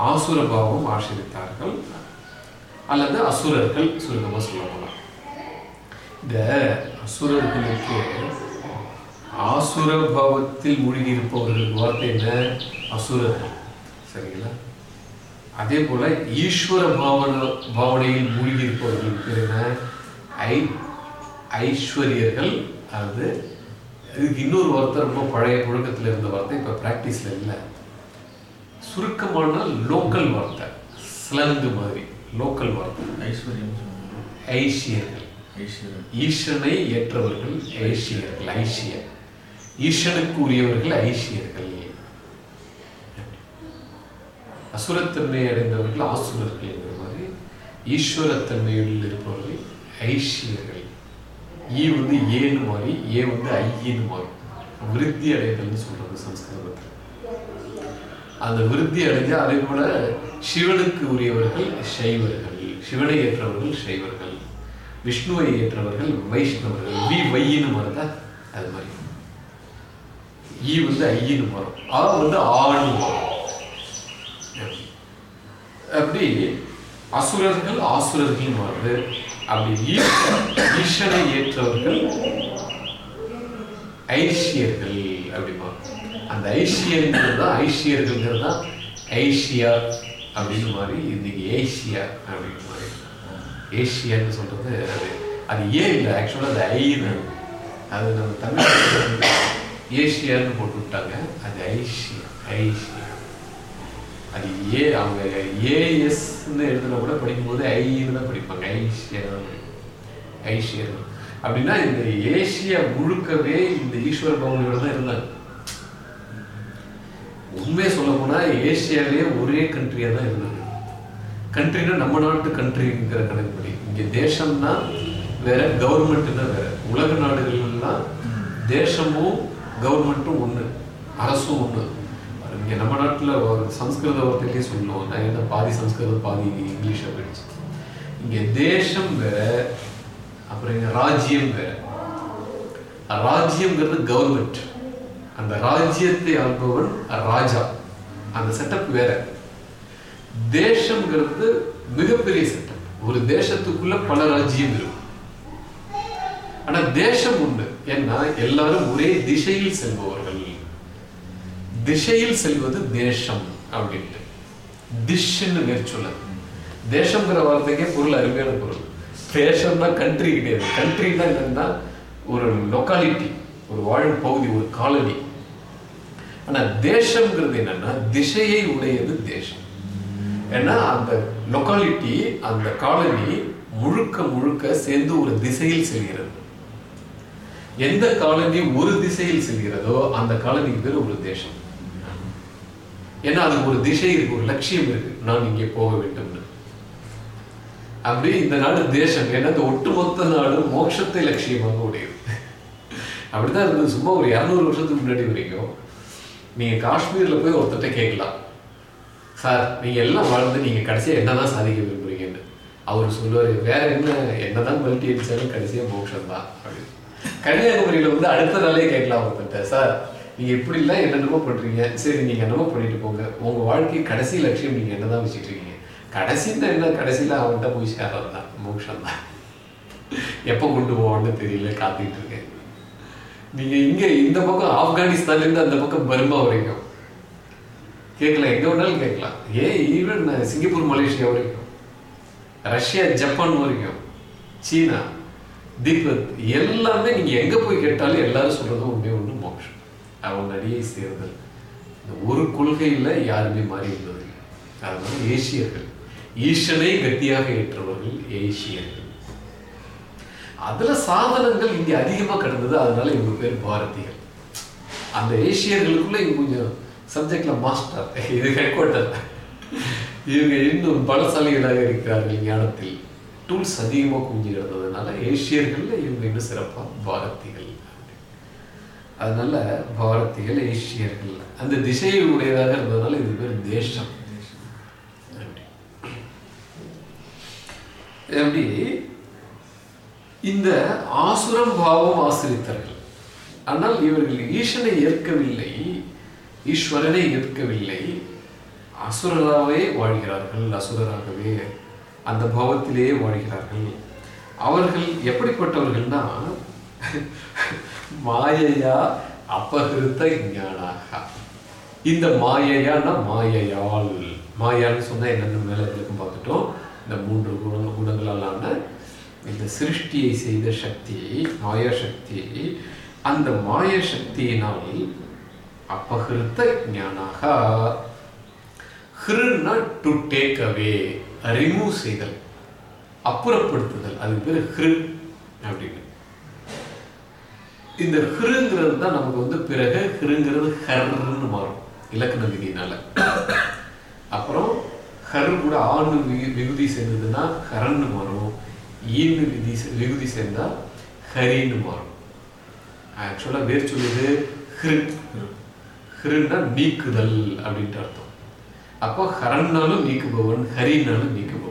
ஆசுர பாவம் ஆசிரித்தார்கள். அல்லது அசுரர்கள் சுருக்கமாக சொல்ல இந்த அசுரர்களுக்கு ஆசுர பாவத்தில் மூழ்கி இருப்பவர்களுக்கு வார்த்தை என்ன? அசுரர்கள் சரிங்களா? அதே போல ஈஸ்வர பாவன பாவனையில் மூழ்கி இருப்பவர்களுக்கு பேர் என்ன? ஐ ஐஸ்வர்யர்கள். அது இதுக்கு இன்னொரு வார்த்தை ரொம்ப பழைய புழக்கத்தில் இருந்த வார்த்தை இப்போ ப்ராக்டிஸில் இல்லை. சுருக்கமான லோக்கல் வார்த்தை ஸ்லங்கு மாதிரி. லோக்கல் வார்த்தை ஐஸ்வர்யம் ஐஸ்வர்யம். ஈசனை ஏற்றவர்கள் ஐஷியர்கள் ஐஷியர் ஈசனுக்கு உரியவர்கள் ஐஷியர்கள் அசுரத்தன்மை அடைந்தவர்கள் ஆசுரர்கள் என்கிற மாதிரி ஈஸ்வரத்தன்மையில் இருப்பவர்கள் ஐஷியர்கள் ஈ வந்து ஏன்னு மாறி ஏ வந்து ஐயின்னு மாறி. விருத்தி அடைதல்னு சொல்றது சம்ஸ்கிருதத்தில். அந்த விருத்தி அடைஞ்ச அதே போல சிவனுக்கு உரியவர்கள் சைவர்கள் சிவனை ஏற்றவர்கள் சைவர்கள் விஷ்ணுவை ஏற்றவர்கள் வைஷ்ணவர்கள் வி வையின்னு மாறுதா அது மாதிரி. ஈ வந்து ஐயின்னு மாறும். ஆ வந்து ஆணு மாறும். அப்படி அசுரர்கள் ஆசுரர்கள் மாறுது. அப்படி ஈ- ஈசனை ஏற்றவர்கள் ஐஷியர்கள். அந்த ஐசியங்கிறது தான் ஐசியர்கள்ங்கிறது தான் ஐசியா அப்படின்னு மாதிரி இன்னைக்கு ஏசியா அப்படின்னு மாதிரி. ஏசியான்னு சொல்றது அது அது ஏ இல்லை ஆக்சுவலாக அது ஐன்னு அது நம்ம தமிழ் ஏசியான்னு போட்டு விட்டாங்க. அது ஐசியா ஐசியா. அது ஏ அவங்க ஏஎஸ்ன்னு எழுதுனா கூட படிக்கும்போது ஐன்னு தான் படிப்பாங்க. ஐசியா. ஐசியர் அப்படின்னா இந்த ஏசியா முழுக்கவே இந்த ஈஸ்வர பவனியோட தான் இருந்தாங்க. உண்மையை சொல்ல போனால் ஏசியாவிலே ஒரே கண்ட்ரியா தான் இருந்தது. கண்ட்ரினா நம்ம நாட்டு கண்ட்ரிங்கிற கணக்குப்படி. இங்கே தேசம்னா வேற கவர்மெண்ட்னா வேற. உலக நாடுகள்லாம் தேசமும் கவர்மெண்ட்டும் ஒண்ணு. அரசும் ஒண்ணு. இங்கே நம்ம நாட்டில் ஒரு சம்ஸ்கிருத வார்த்தையிலேயே சொல்லுவோம் நான் என்ன பாதி சம்ஸ்கிருதம் பாதி இங்கிலீஷ் படிச்சு இங்க தேசம் வேற அப்புறம் இங்க ராஜ்யம் வேற. ராஜ்யம்ங்கிறது கவர்மெண்ட் அந்த ராஜ்யத்தை ஆள்பவன் ராஜா. அந்த செட்டப் வேற. தேசம்ங்கிறது மிகப்பெரிய செட்டப் ஒரு தேசத்துக்குள்ள பல ராஜ்யம் இருக்கும். ஆனா தேசம் உண்டு. ஏன்னா எல்லாரும் ஒரே திசையில் செல்பவர்கள். திசையில் செல்வது தேசம் அப்படின்ட்டு. திஷ்ன்னு வேறு தேசம்ங்கிற வார்த்தைக்கே பொருள் அருமையான பொருள். தேசம்னா கண்ட்ரி கிடையாது. தான் என்னன்னா ஒரு லொக்காலிட்டி ஒரு வாழும் பகுதி ஒரு காலனி. ஆனா தேசம்ங்கிறது என்னன்னா திசையை உடையது தேசம். ஏன்னா அந்த லொக்காலிட்டி அந்த காலனி முழுக்க முழுக்க சேர்ந்து ஒரு திசையில் செல்கிறது. எந்த காலனி ஒரு திசையில் செல்கிறதோ அந்த காலனிக்கு பேர் ஒரு தேசம். ஏன்னா அது ஒரு திசை இருக்கு ஒரு லட்சியம் இருக்கு. நான் இங்கே போக வேண்டும்னு. அப்படி இந்த நாடு தேசம். ஏன்னா இந்த ஒட்டுமொத்த நாடு மோட்சத்தை லட்சியமாக உடையது. அப்படிதான் இருந்தது. சும்மா ஒரு இரநூறு வருஷத்துக்கு முன்னாடி வரைக்கும் நீங்கள் காஷ்மீரில் போய் ஒருத்தட்ட கேட்கலாம். சார் நீங்கள் எல்லாம் வாழ்ந்து கடைசியாக என்ன என்னதான் சாதிக்க விரும்புறீங்கன்னு? அவர் சொல்லுவார் வேற என்ன என்ன தான் மல்டி அடித்தாலும் கடைசியாக மோட்சம் தான் அப்படின்னு கன்னியாகுமரியில் வந்து அடுத்த நாளே கேட்கலாம் ஒருத்தட்ட சார் நீங்கள் இப்படி என்னென்னமோ பண்ணுறீங்க சரி நீங்கள் என்னமோ பண்ணிட்டு போங்க. உங்கள் வாழ்க்கை கடைசி லட்சியம் நீங்கள் என்னதான் தான் இருக்கீங்க? கடைசியில் என்ன? கடைசியில் அவன்கிட்ட போய் சேர்றது தான் மோட்சம் தான் எப்போ கொண்டு போவான்னு தெரியல காத்துக்கிட்டு இருக்கேன். நீங்க இங்க இந்த பக்கம் ஆப்கானிஸ்தான்ல இருந்து அந்த பக்கம் பர்மா வரைக்கும். கேட்கலாம் எங்க வேணாலும் கேட்கலாம். ஏன் ஈவன் சிங்கப்பூர் மலேசியா வரைக்கும்? ரஷ்யா ஜப்பான் வரைக்கும்? சீனா திபெத் எல்லாமே நீங்க எங்க போய் கேட்டாலும் எல்லாரும் சொல்றதும் ஒன்றே ஒன்று மோட்சம். அவன் நடிகை சேர்தல் இந்த ஒரு கொள்கையில் யாருமே மாறி இருந்ததில்லை அதனால ஏசியர்கள் ஈசனை கத்தியாக ஏற்றவர்கள் ஏசியர்கள். அதுல சாதனங்கள் இங்க அதிகமா கிடந்தது. அதனால இவங்க பேர் பாரதியர் அந்த ஏசியர்களுக்குள்ள இவங்க கொஞ்சம் சப்ஜெக்ட்ல மாஸ்டர் இது ஹெட் குவார்டர் இவங்க இன்னும் பலசாலிகளாக இருக்கிறார்கள் ஞானத்தில். டூல்ஸ் அதிகமாக குஞ்சு கிடந்ததுனால ஏசியர்கள்ல இவங்க இன்னும் சிறப்பா பாரதிகள். அதனால பாரதிகள் ஏசியர்கள். அந்த திசையை உடையதாக இருந்ததுனால இது பேர் தேசம். எப்படி? இந்த ஆசுரம் பாவம் ஆசிரித்தார்கள். ஆனால் இவர்கள் ஈசனை ஏற்கவில்லை ஈஸ்வரனை ஏற்கவில்லை. அசுரராகவே வாழ்கிறார்கள் அசுரராகவே அந்த பாவத்திலேயே வாழ்கிறார்கள். அவர்கள் எப்படிப்பட்டவர்கள்னா மாயையா அபகிருத்த ஞானாக. இந்த மாயையான்னா மாயையால். மாயான்னு சொன்னால் என்னென்ன மேலே இருக்கும் பார்த்துட்டோம். இந்த மூன்று குண குணங்களாலான இந்த சிருஷ்டியை செய்த சக்தியை மாய சக்தியை அந்த மாய சக்தியினால் அபகிருத்த ஞானாக. ஹிருன்னா டு டேக் அவே ரிமூவ் செய்தல் அப்புறப்படுத்துதல். அது பேர் ஹிரு அப்படின்னு. இந்த ஹிருங்கிறது தான் நமக்கு வந்து பிறகு ஹிருங்கிறது ஹர்ன்னு மாறும் இலக்கண விதினால அப்புறம் ஹர் கூட ஆணு விகு- விகுதி சேர்ந்ததுன்னா ஹரன்னு மாறும். ஈன்னு விதி விகுதி சேர்ந்தா ஹரின்னு மாறும். ஆக்சுவலாக வேர் சொல்லுது ஹிரு ஹிருன்னா நீக்குதல் அப்படின்ட்டு அர்த்தம். அப்போ ஹரன்னாலும் நீக்குபவன் ஹரின்னாலும் நீக்குபவன்.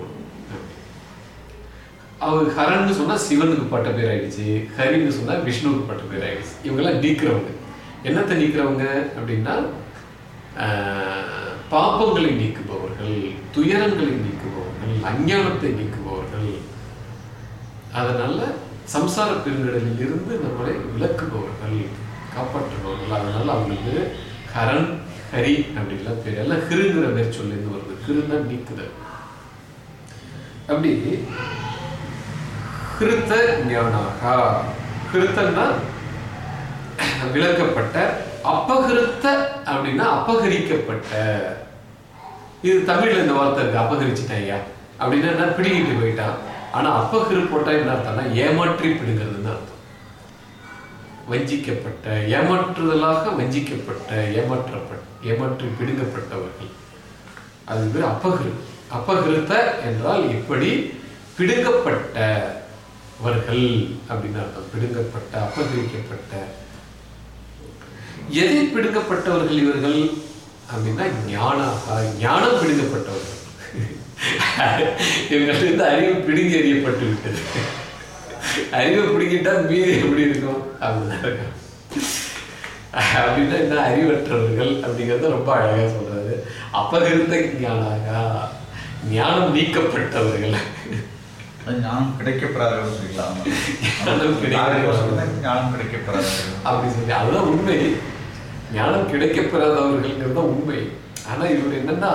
அவர் ஹரன்னு சொன்னா சிவனுக்கு பட்ட பேர் ஆயிடுச்சு ஹரின்னு சொன்னா விஷ்ணுவுக்கு பட்ட பேர் ஆயிடுச்சு இவங்கெல்லாம் நீக்கிறவங்க. என்னத்தை நீக்கிறவங்க அப்படின்னா ஆஹ், பாப்பங்களை நீக்குபவர்கள் துயரங்களை நீக்குபவர்கள் அஞ்ஞானத்தை நீக்கு அதனால சம்சார பெருங்கடலில் இருந்து நம்மளை விளக்குபவர்கள் காப்பாற்றுபவர்கள். அதனால அவங்களுக்கு கரண் ஹரி அப்படின்லாம் பேர். எல்லாம் ஹிருங்கிற பேர் சொல்லிருந்து வருது. ஹிருன்னா நீக்குதல். அப்படி ஹிருத்த ஞானாகா. ஹிருத்தன்னா விளக்கப்பட்ட அப்பகிருத்த அப்படின்னா அபகரிக்கப்பட்ட இது தமிழ்ல இந்த வார்த்தை இருக்கு அபகரிச்சுட்டேன் ஐயா அப்படின்னா என்ன? பிடிங்கிட்டு போயிட்டான். ஆனா அப்பகிரு போட்டால் என்ன அர்த்தம்னா ஏமாற்றி பிடுங்கிறதுன்னு அர்த்தம். வஞ்சிக்கப்பட்ட ஏமாற்றுதலாக வஞ்சிக்கப்பட்ட ஏமாற்றப்பட்ட ஏமாற்றி பிடுங்கப்பட்டவர்கள் அது பேர் அப்பகிரு. அப்பகிருத்த என்றால் இப்படி பிடுங்கப்பட்டவர்கள் அப்படின்னு அர்த்தம். பிடுங்கப்பட்ட அப்பகிரிக்கப்பட்ட எதை பிடுங்கப்பட்டவர்கள் இவர்கள்? அப்படின்னா ஞானாக ஞானம் பிடுங்கப்பட்டவர்கள். இவங்களுக்கு அறிவு பிடுங்கி எறியப்பட்டு விட்டது அறிவை பிடிக்கிட்டா மீறி எப்படி இருக்கும்? அப்படிதான் இருக்கும். அப்படின்னா என்ன அறிவற்றவர்கள் அப்படிங்கறத ரொம்ப அழகா சொல்றாரு. அப்பகிருத்த ஞானாகா ஞானம் நீக்கப்பட்டவர்கள். ஞானம் கிடைக்கப்பெறாதவர்கள் சொல்லிக்கலாம் ஞானம் கிடைக்கப்பெறாதவர்கள். ஞானம் அப்படி சொல்லி அதுதான் உண்மை. ஞானம் கிடைக்கப்பெறாதவர்கள்ங்கிறது தான் உண்மை. ஆனா இவர் என்னன்னா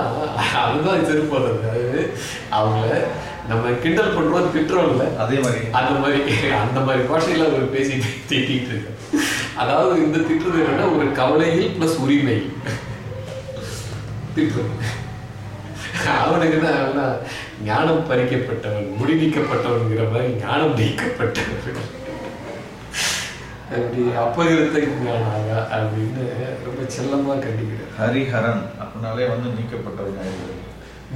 அதுதான் திருப்பது அது அவங்கள நம்ம கிண்டல் பண்றோம் திட்டுறோம்ல அதே மாதிரி. அந்த மாதிரி அந்த மாதிரி பாஷையில அவர் பேசி திட்டிட்டு இருக்கார். அதாவது இந்த திட்டுறது என்னன்னா ஒரு கவலையில் பிளஸ் உரிமை. திட்டுறது அவனுக்கு அவனா ஞானம் பறிக்கப்பட்டவன் முடி நீக்கப்பட்டவன்கிற மாதிரி ஞானம் நீக்கப்பட்டவன். அப்படி அப்பகிருத்த ஞானாக அப்படின்னு ரொம்ப செல்லமா கண்டிக்கிறார். ஹரிஹரன் அப்படின்னாலே வந்து நீக்கப்பட்டவங்க ஆயிடுது.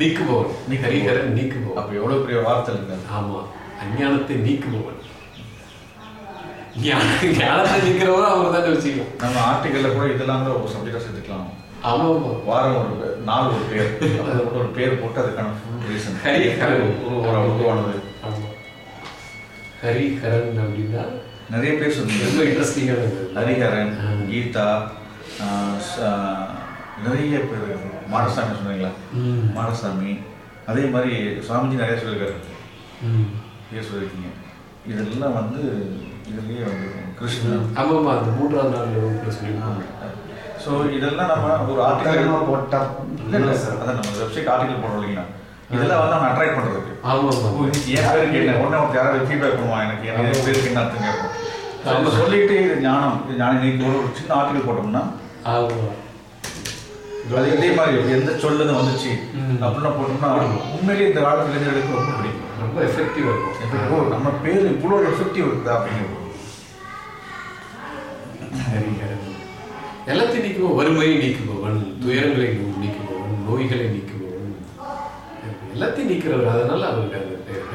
நீக்குபவன் நீ ஹரிஹரன் நீக்குபவன் அப்ப எவ்வளவு பெரிய வார்த்தை இருக்காது ஆமா. அஞ்ஞானத்தை நீக்குபவன் ஞான ஞானத்தை நீக்கிறவரும் அவர் தானே வச்சுக்கலாம் நம்ம ஆர்டிகல்ல கூட இதெல்லாம் கூட ஒரு சப்ஜெக்டா சேர்த்துக்கலாம். ஆமா ஆமா. வாரம் ஒரு நாள் ஒரு பேர். அதை ஒரு பேர் போட்டு அதுக்கான ஃபுல் ரீசன் ஹரிஹரன். உருவானது. ஆமா. ஹரிஹரன் அப்படின்னா நிறைய பேர் சொன்னீங்க ரொம்ப இன்ட்ரெஸ்டிங்கான ஹரிஹரன். கீதா நிறைய பேர் மாடசாமி சொன்னீங்களா. மாடசாமி. அதே மாதிரி சுவாமிஜி நிறைய சொல்லியிருக்காரு. ம். நிறைய சொல்லியிருக்கீங்க. இதெல்லாம் வந்து இதுலயே வந்து கிருஷ்ணன் ஆமா ஆமா அந்த மூன்றாவது நாள் சொல்லியிருக்காங்க ஸோ இதெல்லாம் நம்ம ஒரு ஆர்டிகல் புத்தகமா போட்டா. இல்லை இல்லை சார் அதான் நம்ம வெப்சைட் ஆர்டிகல் போடுறோம் இல்லைங்களா? இதெல்லாம் வந்து நம்ம அட்ராக்ட் இன்னைக்கு என் பேருக்கு என்ன? உடனே ஒருத்தர் யாராவது ஃபீட்பேக் பண்ணுவான் எனக்கு என். பேருக்கு என்ன அர்த்தம் கேட்போம். நம்ம சொல்லிட்டு இது ஞானம். இது ஞானம். ஒரு சின்ன ஆர்டிகல் போட்டோம்னா அது இதே மாதிரி எந்த சொல்லுன்னு வந்துச்சு. அப்படின்னா போட்டோம்னா உண்மையிலேயே இந்த காலத்துல இளைஞர்களுக்கு ரொம்ப பிடிக்கும். ரொம்ப எஃபெக்டிவா இருக்கும். ஓ நம்ம பேர் இவ்வளோ எஃபெக்டிவ் இருக்குதா அப்படிங்கிறது எல்லாத்தையும் நீக்குபவன் வறுமையை நீக்குபவன் துயரங்களை நீக்குபவன் நோய்களை நீக்குபவன். எல்லாத்தையும் நீக்கிறவர் அதனால அவருக்கு அந்த பேர்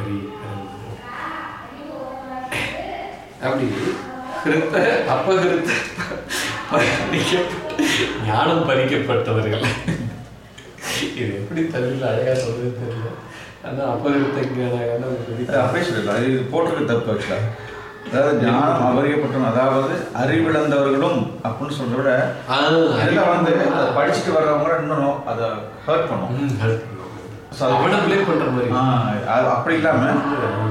அப்படி கிருத்த அப்பகிருத்த ஞானம் பறிக்கப்பட்டவர்கள் இது எப்படி தமிழ்ல அழகா சொல்றது தெரியல. அதான் அபகிருத்த அது சொல்லலாம் இது போட்டிருக்க தப்பு ஆக்சுவலா அதாவது ஞானம் அபரிக்கப்பட்டவன் அதாவது அறிவிழந்தவர்களும் அப்படின்னு சொல்றத விட ஆ, இதெல்லாம் வந்து அதை படிச்சுட்டு வர்றவங்க இன்னும் அதை ஹர்ட் பண்ணும். அது- அவனை blame பண்ற மாதிரி. அப்படி இல்லாம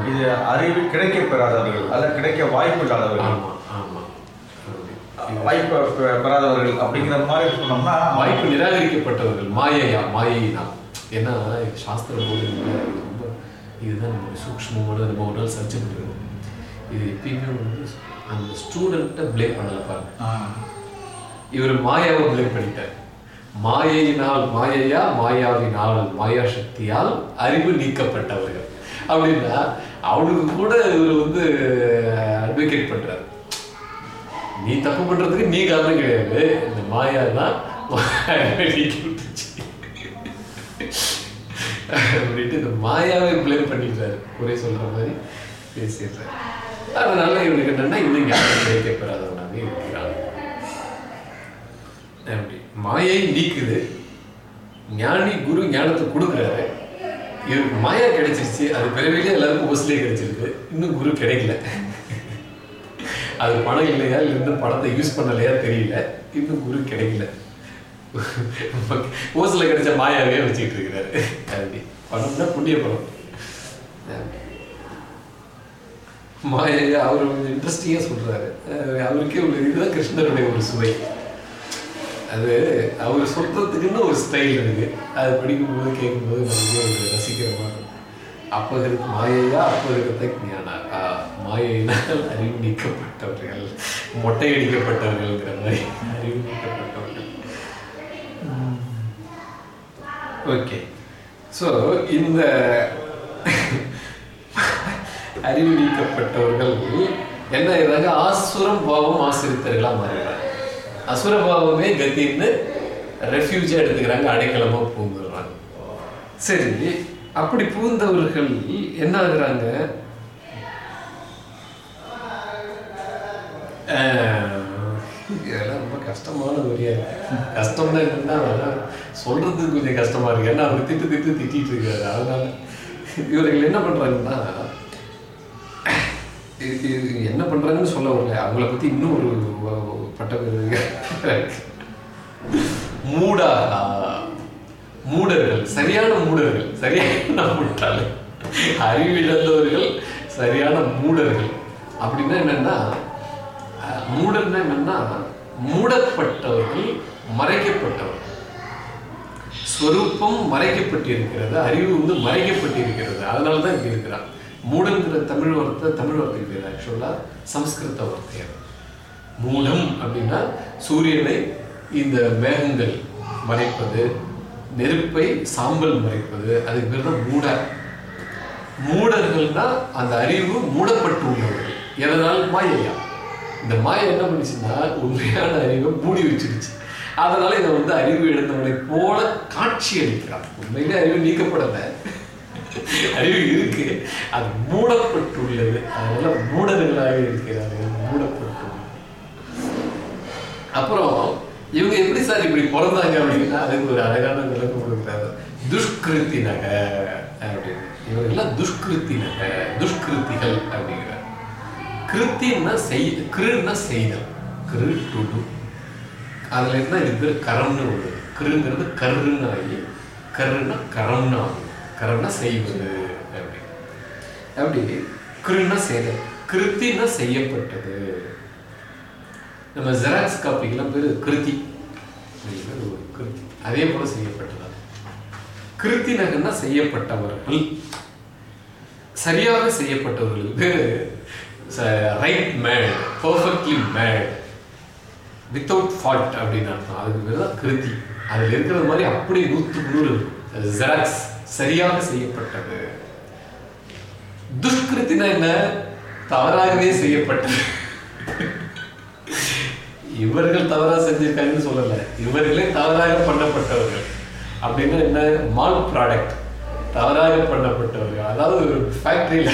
இது அறிவு கிடைக்க பெறாதவர்கள் அல்ல கிடைக்க வாய்ப்பு இல்லாதவர்கள். வாய்ப்பு பெறாதவர்கள் அப்படிங்கிற மாதிரி சொன்னோம்னா வாய்ப்பு நிராகரிக்கப்பட்டவர்கள் மாயையா மாயைனா. ஏன்னா இது சாஸ்திர போதில் ரொம்ப இதுதான் நம்ம சூக்ஷ்மமான நம்ம ஒரு நாள் சர்ச்சை பண்ணிருக்கோம். இது எப்பயுமே வந்து அந்த ஸ்டூடெண்ட்டை ப்ளேம் பண்ணல பாருங்க. இவர் மாயாவை ப்ளேம் பண்ணிட்டார். மாயையினால் மாயையா மாயாவினால் மாயா சக்தியால் அறிவு நீக்கப்பட்டவர்கள். அப்படின்னா அவனுக்கு கூட இவர் வந்து அட்வொகேட் பண்றாரு. நீ தப்பு பண்றதுக்கு நீ காரணம் கிடையாது. இந்த மாயா தான் நீக்கி [LAUGHS] அப்படின்ட்டு இந்த மாயாவை பிளேம் பண்ணிடுறாரு. குறை சொல்ற மாதிரி பேசிடுறாரு. அதனால இவனுக்கு என்னன்னா இன்னும் ஞானம் கிடைக்கப்பெறாதவனாக இருக்கிறான். அப்படி. மாயை நீக்குது. ஞானி குரு ஞானத்தை கொடுக்குறாரு. இவருக்கு மாயா கிடைச்சிருச்சு. அது பிறவிலே எல்லாருக்கும் ஓசிலே கிடைச்சிருக்கு. இன்னும் குரு கிடைக்கல. அது பணம் இல்லையா? இல்லை இன்னும் பணத்தை யூஸ் பண்ணலையா? தெரியல. இன்னும் குரு கிடைக்கல. ஓசில கிடைச்ச மாயாவே வச்சுக்கிட்டு இருக்கிறாரு. அப்படி. தான் புண்ணிய பணம். மாயா அவர் கொஞ்சம் இன்ட்ரெஸ்டிங்காக சொல்கிறாரு அவருக்கே ஒரு இதுதான் கிருஷ்ணருடைய ஒரு சுவை. அது அவர் சொல்றதுக்குன்னு ஒரு ஸ்டைல் இருக்கு. அது படிக்கும்போது கேட்கும்போது நமக்கு ஒரு ரசிக்கிற மாதிரி அப்போ இருக்கு மாயையா அப்பகிருத்த ஞானாக்கா மாயையினால் அறிவு நீக்கப்பட்டவர்கள் மொட்டை அடிக்கப்பட்டவர்கள்ங்கிற மாதிரி அறிவு நீக்கப்பட்டவர்கள் ஓகே. ஸோ இந்த அறிவு நீக்கப்பட்டவர்கள் என்ன ஆயிடுறாங்க ஆசுரம் பாவம் ஆசிரித்தர்களாக மாறிடுறாங்க அசுரபாவமே கத்தின்னு ரெஃப்யூஜாக எடுத்துக்கிறாங்க. அடைக்கலமா பூந்துடுறாங்க. சரி அப்படி பூந்தவர்கள் என்ன ஆகுறாங்க இதெல்லாம் ரொம்ப கஷ்டமான வரியா கஷ்டம் கஷ்டம்னா என்னன்னா சொல்றதுக்கு கொஞ்சம் கஷ்டமா இருக்கு. ஏன்னா அவர் திட்டு திட்டு திட்டிட்டு இருக்காரு. அதனால இவர்கள் என்ன பண்றாங்கன்னா இது இது என்ன பண்றாங்கன்னு சொல்ல வரல. அவங்கள பத்தி இன்னும் ஒரு [LAUGHS] வ- பட்ட மூடர்கள் சரியான மூடர்கள் சரியான முட்டாள் அறிவிழந்தவர்கள் சரியான மூடர்கள். அப்படின்னா என்னன்னா மூடர்னா என்னன்னா மூடப்பட்டவர்கள் மறைக்கப்பட்டவர்கள். ஸ்வரூபம் மறைக்கப்பட்டிருக்கிறது அறிவு வந்து மறைக்கப்பட்டிருக்கிறது. அதனால தான் இங்கே இருக்கிறான். மூடங்கிற தமிழ் வார்த்தை தமிழ் வார்த்தை கிடையாது ஆக்சுவலா சம்ஸ்கிருத வார்த்தை அது மூலம் அப்படின்னா சூரியனை இந்த மேகங்கள் மறைப்பது நெருப்பை சாம்பல் மறைப்பது அதுக்கு பேர் தான் மூடர். மூடர்கள்னா அந்த அறிவு மூடப்பட்டு உள்ளவர்கள் எதனால்? மாயையா. இந்த மாயை என்ன பண்ணிச்சுன்னா உண்மையான அறிவை மூடி வச்சிருச்சு. அதனால இதை வந்து அறிவு இழந்தவனை போல காட்சி அளிக்கிறான். உண்மையிலே அறிவு நீக்கப்படல. அறிவு இருக்கு. அது மூடப்பட்டுள்ளது. அதனால மூடர்களாக இருக்கிறார்கள். மூட அப்புறம் இவங்க எப்படி சார் இப்படி பிறந்தாங்க அப்படின்னா அதுக்கு ஒரு அழகான விளக்கம் கொடுக்குறாரு. நகை அப்படின்னு. இவங்க எல்லாம் நகை துஷ்கிருத்திகள் அப்படிங்கிறார். கிருத்தின்னா செய் கிருன்னா செய்தல். கிரு டு டு அதுல இருந்தா இது பேர்? கரம்னு வருது கிருங்கிறது கருன்னு ஆகி கருன்னா கரம்னு ஆகும் கரம்னா செய்வது அப்படி அப்படி கிருன்னா செய்தல். கிருத்தின்னா செய்யப்பட்டது. நம்ம ஜெராக்ஸ் காப்பிக்கெல்லாம் பேர் கிருத்தி இது பேர் ஒரு கிருத்தி அதே போல செய்யப்பட்டதா கிருத்தி நகர்னா செய்யப்பட்டவர்கள். சரியாக செய்யப்பட்டவர்கள் பேர் right made perfectly made without fault அப்படின்னு அர்த்தம். அதுக்கு பேர் தான் கிருத்தி அதில் இருக்கிறது மாதிரி அப்படியே நூற்றுக்கு நூறு ஜெராக்ஸ் சரியாக செய்யப்பட்டது. துஷ்கிருத்தினா என்ன? தவறாகவே செய்யப்பட்டது. இவர்கள் தவறாக செஞ்சிருக்காங்கன்னு சொல்லலை. இவர்களே தவறாக பண்ணப்பட்டவர்கள். அப்படின்னா என்ன? மால் ப்ராடக்ட் தவறாக பண்ணப்பட்டவர்கள். அதாவது ஒரு ஃபேக்ட்ரியில்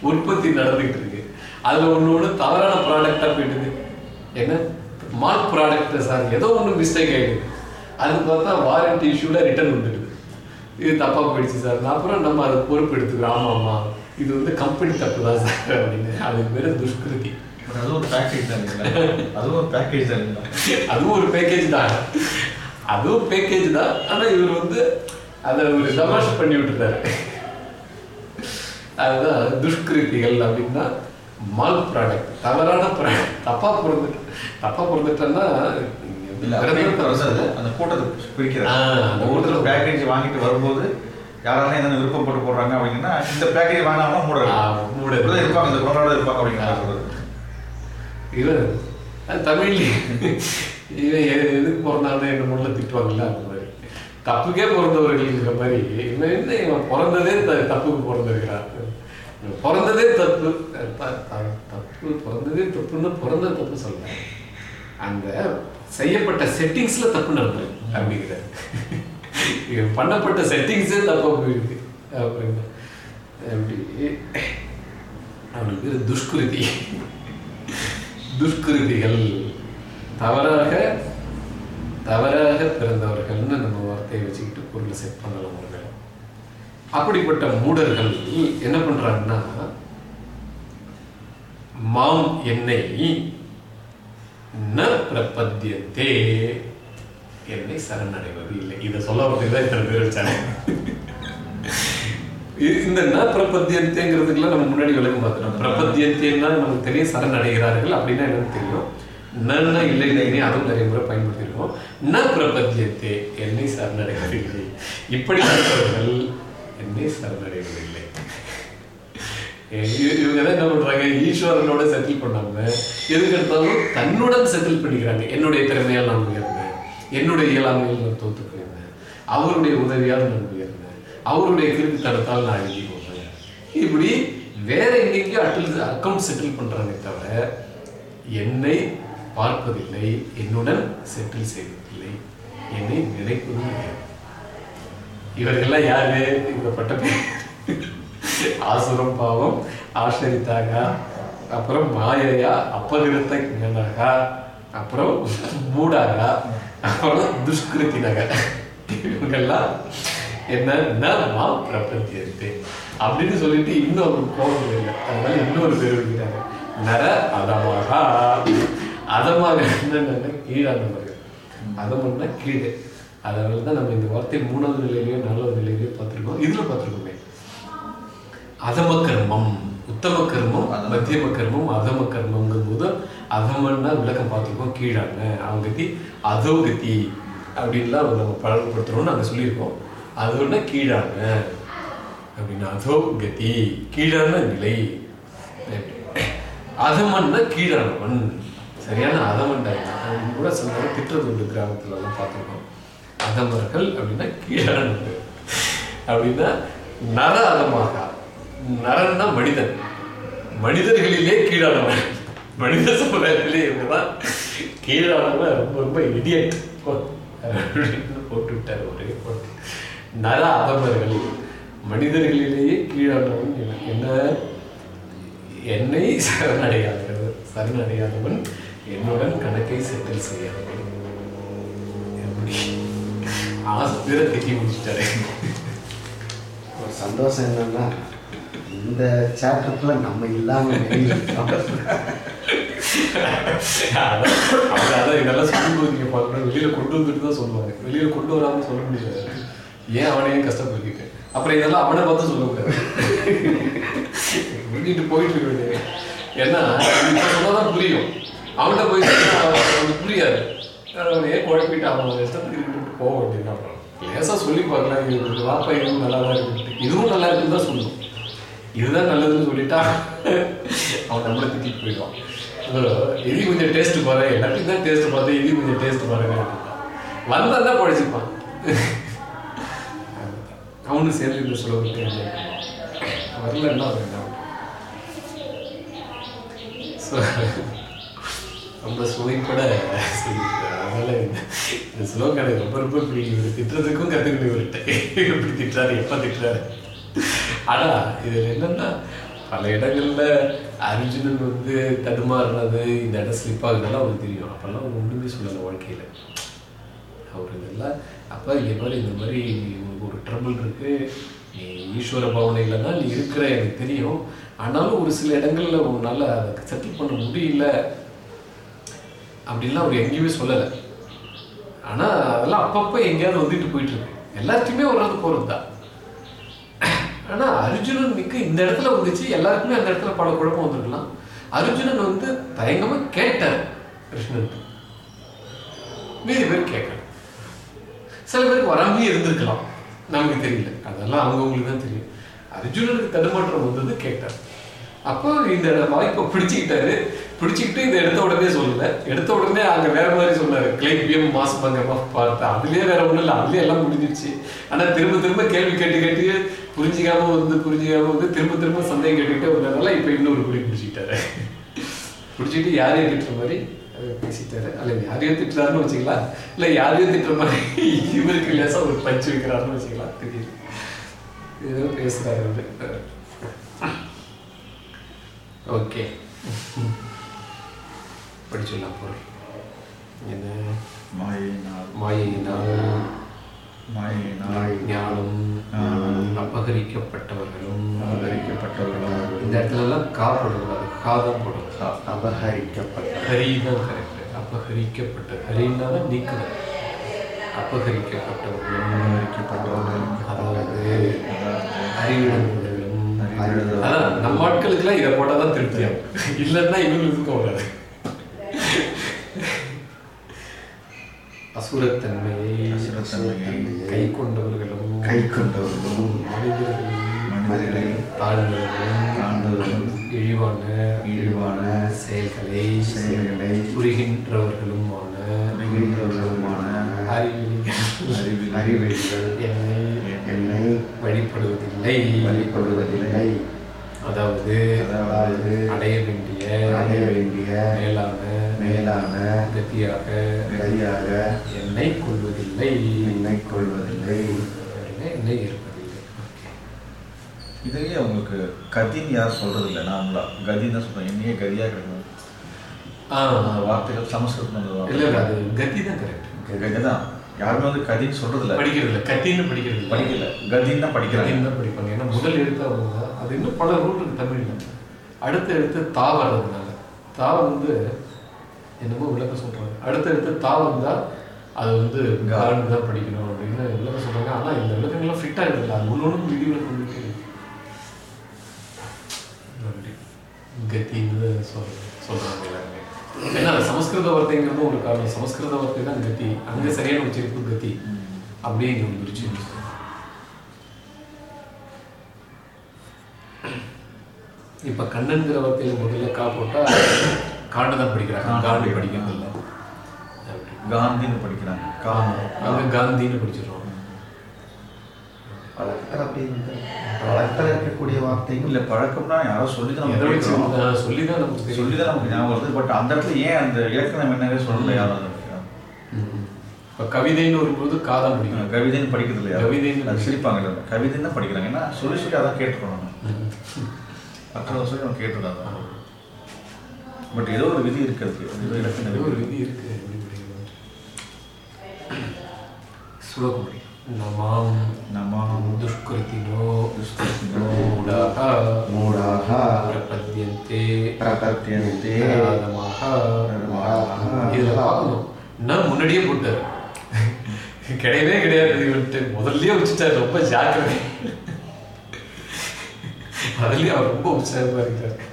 உற்பத்தி நடந்துகிட்டு இருக்கு. அதில் ஒன்று ஒன்று தவறான ப்ராடக்டாக போயிடுது என்ன? மால் ப்ராடக்ட் சார் ஏதோ ஒன்று மிஸ்டேக் ஆகிடுது அது பார்த்தா வாரண்டி இஷ்யூல ரிட்டர்ன் வந்துடுது. இது தப்பாக போயிடுச்சு சார். அப்புறம் நம்ம அதை பொறுப்பு எடுத்துக்கிறோம். ஆமாம் ஆமாம். இது வந்து கம்பெனி தப்பு தான் சார் அப்படின்னு. அதுக்கு பேர் துஷ்கிருதி. அது ஒரு பேக்கேஜ் தான் அதுவும் ஒரு பேக்கேஜ் தான் அதுவும் ஒரு பேக்கேஜ் தான். அதுவும் பேக்கேஜ் தான். ஆனா இவர் வந்து அதை ஒரு தமாஷ் பண்ணி விட்டுட்டாரு. அதுதான் துஷ்கிருத்திகள் அப்படின்னா மால் ப்ராடக்ட் தவறான ப்ராடக்ட் தப்பா பிறந்துட்டு தப்பா பிறந்துட்டேன்னா அந்த கூட்டத்தை பிரிக்கிறது அந்த கூட்டத்தில் பேக்கேஜ் வாங்கிட்டு வரும்போது யாராலும் என்ன விருப்பப்பட்டு போடுறாங்க அப்படிங்கன்னா இந்த பேக்கேஜ் வாங்கினாங்கன்னா மூட ஆ, மூட. இப்படிதான் இருப்பாங்க இந்த குணங்களோட இருப்பாங்க அப்படிங்கிற சொல்றது. இவன் அது இவன் எதுக்கு பிறந்தானே என்ன முள்ள திட்டுவாங்கல்ல அந்த மாதிரி. தப்புக்கே பிறந்தவர்கள்ங்கிற மாதிரி. இவன் என்ன இவன் பிறந்ததே த- தப்புக்கு பிறந்திருக்கிறான். பிறந்ததே தப்பு. த- தப்பு பிறந்ததே தப்புன்னு பிறந்த தப்பு சொல்ல. அந்த செய்யப்பட்ட செட்டிங்ஸ்ல தப்பு நடந்தது அப்படிங்கிற. இவன் பண்ணப்பட்ட செட்டிங்ஸே தப்பா போயிருக்கு. அப்படின்னு அப்படி. அவனுக்கு துஷ்கிருதி. துஷ்கிருதிகள். தவறாக தவறாக பிறந்தவர்கள்னு நம்ம வார்த்தையை வச்சுக்கிட்டு பொருளை செட் பண்ணலாம் அவர்கள். அப்படிப்பட்ட மூடர்கள் என்ன பண்றாங்கன்னா மாம் என்னை ந பிரபத்தியத்தே. என்னை சரணடைவது இல்லை. இதை சொல்ல வரதுக்கு தான் இத்தனை பேர் வச்சாங்க. இந்த ந பிரபத்தியந்தேங்கிறதுக்குலாம் நம்ம முன்னாடி விளக்கம் பார்த்துட்டோம் பிரபத்தியந்தேன்னா நமக்கு தெரியும் சரணடைகிறார்கள் அப்படின்னா என்னன்னு தெரியும். நன்னா இல்லை இல்லைன்னு அதுவும் நிறைய முறை பயன்படுத்தியிருக்கோம். ந பிரபத்தியத்தே என்னை சரணடைவதில்லை. இப்படிப்பட்டவர்கள் என்னை சரணடைவதில்லை. இவங்க தான் என்ன பண்றாங்க? ஈஸ்வரனோட செட்டில் பண்ணாம எதுக்கு எடுத்தாலும் தன்னுடன் செட்டில் பண்ணிக்கிறாங்க. என்னுடைய திறமையால் நான் உயர்ந்தேன். என்னுடைய இயலாமையில் நான் தோத்து போயிருந்தேன் அவருடைய உதவியால் நான் உயர்ந்தேன். அவருடைய கிருத்தித்தனத்தால் நான் எழுதி போடுறேன். இப்படி வேற எங்கெங்கயோ அட்டில் அக்கௌண்ட் செட்டில் பண்றாங்க தவிர என்னை பார்ப்பதில்லை என்னுடன் செட்டில் செய்வதில்லை என்னை நினைப்பதும் இல்லை. இவர்கள்லாம் யாரு? இந்த பட்ட ஆசுரம் பாவம் ஆசிரித்தாக அப்புறம் மாயையா அப்பகிருத்த ஞானகா அப்புறம் மூடாகா அப்புறம் துஷ்கிருத்தினாக. இவங்கெல்லாம் என்ன மா பிரபத்தியத்து அப்படின்னு சொல்லிட்டு இன்னும் அவருக்கு கோபம் இல்லை. அதனால இன்னொரு பேர் வைக்கிறாங்க நர அதமாக. அதமாக என்னன்னா கீழானவர்கள் அதம்னா கீழே. அதனால தான் நம்ம இந்த வார்த்தை மூணாவது நிலையிலையோ நாலாவது நிலையிலையோ பார்த்துருக்கோம். இதுல பார்த்துருக்கோமே. அதம கர்மம். உத்தம கர்மம் மத்தியம கர்மம். அதம கர்மங்கும் போது அதமன்னா விளக்கம் பார்த்துருக்கோம். கீழான அவங்க கத்தி அதோ கத்தி அப்படின்லாம் நம்ம பழக்கப்படுத்துறோம்னு நாங்கள் சொல்லியிருக்கோம். அதோட கீழான. அப்படின்னா அதோ கதி. கீழான நிலை. அதமன்னா கீழானவன் சரியான அதமன் அப்படின்னு கூட சில நேரம் திட்டுறது உண்டு கிராமத்துல பார்த்துருக்கோம். அதமர்கள் அப்படின்னா கீழானவர்கள் அப்படின்னா நர அதமாக. நரன்னா மனிதன். மனிதர்களிலே கீழானவன். மனித சமுதாயத்திலே இவங்கதான் கீழானவன். ரொம்ப ரொம்ப இடியட் அப்படின்னு போட்டு விட்டார் ஒரே போட்டு நர அதமர்கள் மனிதர்களிலேயே கீழானவன் இவன். என்ன? என்னை சரணடையாதவன் சரணடையாதவன் என்னுடன் கணக்கை செட்டில் செய்யாதவன் எப்படி? ஆசிரியரை திட்டி முடிச்சிட்டாரு. ஒரு சந்தோஷம் என்னன்னா இந்த சாப்டர்ல நம்ம இல்லாம அதான் இதெல்லாம் சொல்லும்போது நீங்க பார்க்கணும் வெளியில கொண்டு வந்துட்டு தான் சொல்லுவாங்க வெளியில கொண்டு வராம சொல்ல முடியாது. ஏன் அவனையும் கஷ்டப்படுத்திட்டு அப்புறம் இதெல்லாம் அவனை பார்த்து சொல்லக்கூடாது. விட்டுட்டு போயிட்டு இருக்க ஏன்னா இப்ப சொன்னாதான் புரியும். அவன்கிட்ட போய் அவனுக்கு புரியாது. ஏன் குழப்பிட்டு அவன் இஷ்டத்துக்கு போக வேண்டியது அப்புறம். லேசாக சொல்லி பார்க்கலாம் இது வாப்பா இதுவும் நல்லா தான் இருக்கு இதுவும் நல்லா இருக்குன்னு தான் சொல்லணும். இதுதான் நல்லதுன்னு சொல்லிட்டா அவன் நம்மளை திட்டிட்டு போயிடுவான். இது கொஞ்சம் டேஸ்ட் பாரு. எல்லாத்தையும் தான் டேஸ்ட் பார்த்து இது கொஞ்சம் டேஸ்ட் பாருங்க வந்தால் தான் படிச்சுப்பான் அவனும் சேர்ந்து இந்த சொல்ல விட்டு வரலன்னா வேண்டாம் ரொம்ப சுவைப்பட அதனால இந்த இந்த ஸ்லோகம் எனக்கு ரொம்ப ரொம்ப பிடிக்கும். இவர் திட்டுறதுக்கும் கற்றுக்கணும் இவர்கிட்ட எப்படி திட்டுறாரு எப்போ திட்டுறாரு? ஆனா இதில் என்னன்னா பல இடங்கள்ல அர்ஜுனன் வந்து தடுமாறுனது இந்த இடம் ஸ்லிப் ஆகுதெல்லாம் அவருக்கு தெரியும். அப்போல்லாம் ஒன்றுமே சொல்லலை வாழ்க்கையில. அவர் இதெல்லாம் அப்போ என்னோட இந்த மாதிரி உனக்கு ஒரு ட்ரபிள் இருக்குது ஈஸ்வர பாவனையில் தான் நீ இருக்கிற எனக்கு தெரியும். ஆனாலும் ஒரு சில இடங்களில் உன்னால் அதை செட்டில் பண்ண முடியல அப்படின்லாம் அவர் எங்கேயுமே சொல்லலை. ஆனால் அதெல்லாம் அப்பப்போ எங்கேயாவது வந்துட்டு போயிட்டுருக்கு. எல்லாத்தையுமே வர்றது போகிறது தான். ஆனால் அர்ஜுனனுக்கு இந்த இடத்துல வந்துச்சு எல்லாருக்குமே அந்த இடத்துல பல குழப்பம் வந்திருக்கலாம். அர்ஜுனன் வந்து தயங்கமாக கேட்டார் கிருஷ்ணன் மீதி பேர் கேட்கல. சில பேருக்கு வராமே இருந்திருக்கலாம். நமக்கு தெரியல. அதெல்லாம் அவங்கவுங்களுக்கு தான் தெரியும். அர்ஜுனனுக்கு தடுமாற்றம் வந்தது கேட்டார். அப்போ இந்த வாய்ப்பை பிடிச்சிக்கிட்டாரு. பிடிச்சிக்கிட்டு இந்த எடுத்த உடனே சொல்லல. எடுத்த உடனே அங்க வேற மாதிரி சொன்னாரு. கிளைபியம் மாசு பங்கமா பார்த்தா அதுலயே வேற ஒண்ணும் இல்லை. அதுலயே எல்லாம் முடிஞ்சிருச்சு. ஆனா திரும்ப திரும்ப கேள்வி கேட்டு கேட்டு புரிஞ்சிக்காம வந்து புரிஞ்சிக்காம வந்து திரும்ப திரும்ப சந்தேகம் கேட்டுக்கிட்டே வந்ததுனால இப்ப இன்னொரு குடி பிடிச்சிக்கிட்டாரு. பிடிச்சிட்டு யாரையும் கேட்டுற மாதிரி பேசிட்டாரு. அல்ல யாரையும் திட்டுறாருன்னு வச்சுக்கலாம் இல்ல யாரையும் திட்டுற மாதிரி இவருக்கு லேசா ஒரு பஞ்சு வைக்கிறாருன்னு வச்சுக்கலாம் தெரியுது. ஏதோ பேசுறாரு அவரு ஓகே. படிச்சிடலாம் பொருள். என்ன? மாயினால் மாயினால் ஞானம் அபகரிக்கப்பட்டவர்களும் ஆதரிக்கப்பட்டவர்களாக இந்த இடத்துல எல்லாம் கா போடக்கூடாது கா தான் போடணும் அபகரிக்கப்பட்ட ஹரி தான் கரெக்ட் அபகரிக்கப்பட்ட ஹரின்னா தான் நீக்குதல். அபகரிக்கப்பட்டவர்களும் ஆதரிக்கப்பட்டவர்களும் அதாவது அறிவிடங்களும். அதான் நம்ம ஆட்களுக்குலாம் இதை போட்டால் தான் திருப்தியாகும். இல்லைன்னா இவங்களுக்கு வராது. அசுரத்தன்மையை கை கொண்டவர்களும் கை கொண்டவர்களும் மனிதர்களை தாழ்ந்தவர்களும் தாழ்ந்தவர்களும் இழிவான இழிவான செயல்களை செயல்களை புரிகின்றவர்களுமான புரிகின்றவர்களுமான அறிவில் அறிவெளிகள் என்னை என்னை வழிபடுவதில்லை. வழிபடுவதில்லை. அதாவது அதாவது அடைய வேண்டிய அடைய வேண்டிய மேலான மேலான கதியாக கதியாக என்னை கொள்வதில்லை. என்னை கொள்வதில்லை. என்னை இருப்பதில்லை இதையே உங்களுக்கு கதின்னு யாரும் சொல்றது இல்லை நார்மலா. கதின்னு தான் சொல்றேன் என்னையே கதியா கிடைக்கும் வார்த்தைகள் சமஸ்கிருதம் இல்ல அது கதி தான் கரெக்ட் கதி தான். யாருமே வந்து கதின்னு சொல்றது இல்லை படிக்கிறது இல்ல கத்தின்னு படிக்கிறது இல்ல. படிக்கல. கதின்னு தான் படிக்கிறாங்க. தான் படிப்பாங்க. ஏன்னா முதல் எழுத்து அவங்க அது இன்னும் பல ரூல் இருக்கு தமிழ்ல. அடுத்த எழுத்து தா வர்றதுனால. தா வந்து என்னமோ விளக்க சொல்கிறாங்க அடுத்தடுத்து தா வந்தா அது வந்து கார்டு தான் படிக்கணும் அப்படின்னு விளக்கம் சொல்கிறாங்க ஆனால் இந்த விளக்கங்கள்லாம் ஃபிட் ஆகுது அது ஒன்னொன்னு விதி விளக்கம் இருக்கு. கத்தின்னு சொல் சொல்கிறாங்க எல்லாருமே. ஏன்னா சமஸ்கிருத வார்த்தைங்கிறது ஒரு காரணம். சமஸ்கிருத வார்த்தை தான் கத்தி. அங்கே சரியான உச்சரிப்பு கத்தி. அப்படியே இங்கே வந்துருச்சு. இப்போ கண்ணன்கிற வார்த்தையில முதல்ல கா போட்டால் காண்டு தான் படிக்கிறாங்க. காண்டு படிக்கிறது இல்லை. காந்தின்னு படிக்கிறாங்க. காந்தி. அங்க காந்தின்னு படிச்சிடுறோம் பழக்கத்தில் அப்படி இருக்கு. பழக்கத்தில் இருக்கக்கூடிய வார்த்தைகள் இல்ல பழக்கம்னா யாரோ சொல்லி தான் நம்ம நான் சொல்லிதான் நமக்கு. சொல்லி தான் நமக்கு ஞாபகம் வருது. பட் அந்த இடத்துல ஏன் அந்த இலக்கணம் என்னவே சொல்லல யாரும். ம். இப்ப கவிதைன்னு வரும்போது காதான் படிக்கணும். கவிதைன்னு படிக்கிறது இல்லையா கவிதைன்னு அது சிரிப்பாங்க. கவிதைன்னு தான் படிக்கிறாங்க. ஏன்னா சொல்லி சொல்லி அதான் நம்ம மற்றவங்க சொல்லி நம்ம கேட்டுருக்காங்க பட் ஏதோ ஒரு விதி இருக்கிறது ஏதோ ஒரு விதி. இருக்கு படி. நமாம் நம்ம. துஷ்கிருத்தினோ துஷ்கிருத்தினோ மூடாக பிரபத்தியந்தே. பிரமாதமாக பிரமாதமாக. இதுல பார்க்கணும் நான் முன்னாடியே போட்டாரு. கிடையவே கிடையாது. இவன்ட்டு முதல்லயே வச்சுட்டாரு. ரொம்ப ஜாக்கிரதை. [LAUGHS] அதுலயே அவர் ரொம்ப உற்சாகமா இருக்காரு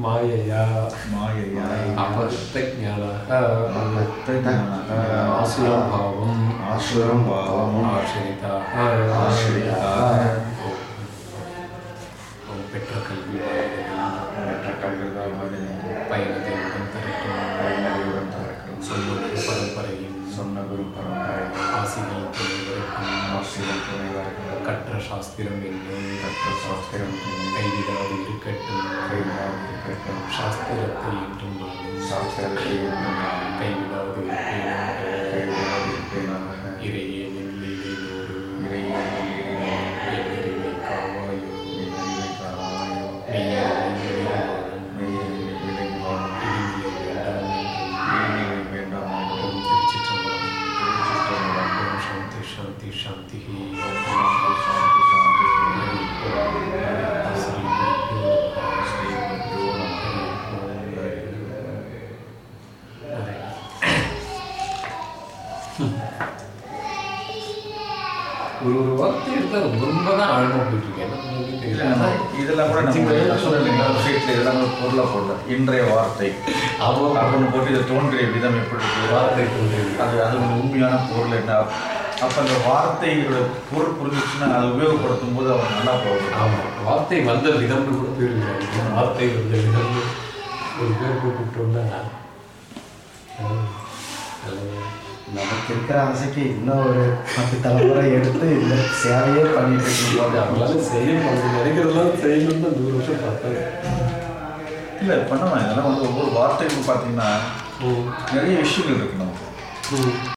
மாயையா. மாயையா. அபத்த ஞானாக ஆசுரம் பாவம். ஆசுரம் பாவம். ஆசிரிதாக ஓம் பெற்ற கல்வி சாஸ்திரம் என்னும் கற்ற சாஸ்திரம் கைவிடாது இருக்கட்டும் கைவிடாது இருக்கட்டும். சாஸ்திரத்தை என்றும் நானும் சாஸ்திரத்தை என்றும் நானும் கைவிடாது இருப்பேனாக. ஒரு ஒர்க் இருந்தால் ரொம்ப தான் ஆழமாக போயிட்டுருக்கேன் இதெல்லாம் கூட இதெல்லாம் ஒரு பொருளை போடுறோம் இன்றைய வார்த்தை. அவன் அப்படின்னு போட்டு இதை தோன்றிய விதம் எப்படி இருக்குது வார்த்தை தோன்றியது. அது அது உண்மையான பொருள் என்ன? அப்போ அந்த வார்த்தையோட பொருள் புரிஞ்சிச்சுன்னா அதை உபயோகப்படுத்தும் போது அவன் நல்லா போகும். ஆமாம் வார்த்தை வந்த விதம்னு கூட பேருங்க வார்த்தை வந்த விதம் ஒரு பேர் கூப்பிட்டு வந்தா நமக்கு இருக்கிற ஆசைக்கு இன்னும் ஒரு பத்து தலைமுறை எடுத்து இந்த சேவையே பண்ணிட்டு அது இருக்கோம் அவங்களால அவங்க நினைக்கிறதெல்லாம் செய்யணும்னு தான் நூறு வருஷம் பார்த்தாங்க இல்ல பண்ணுவேன் இதெல்லாம் வந்து ஒவ்வொரு வார்த்தைக்கும் பார்த்தீங்கன்னா நிறைய விஷயங்கள் இருக்கு நமக்கு.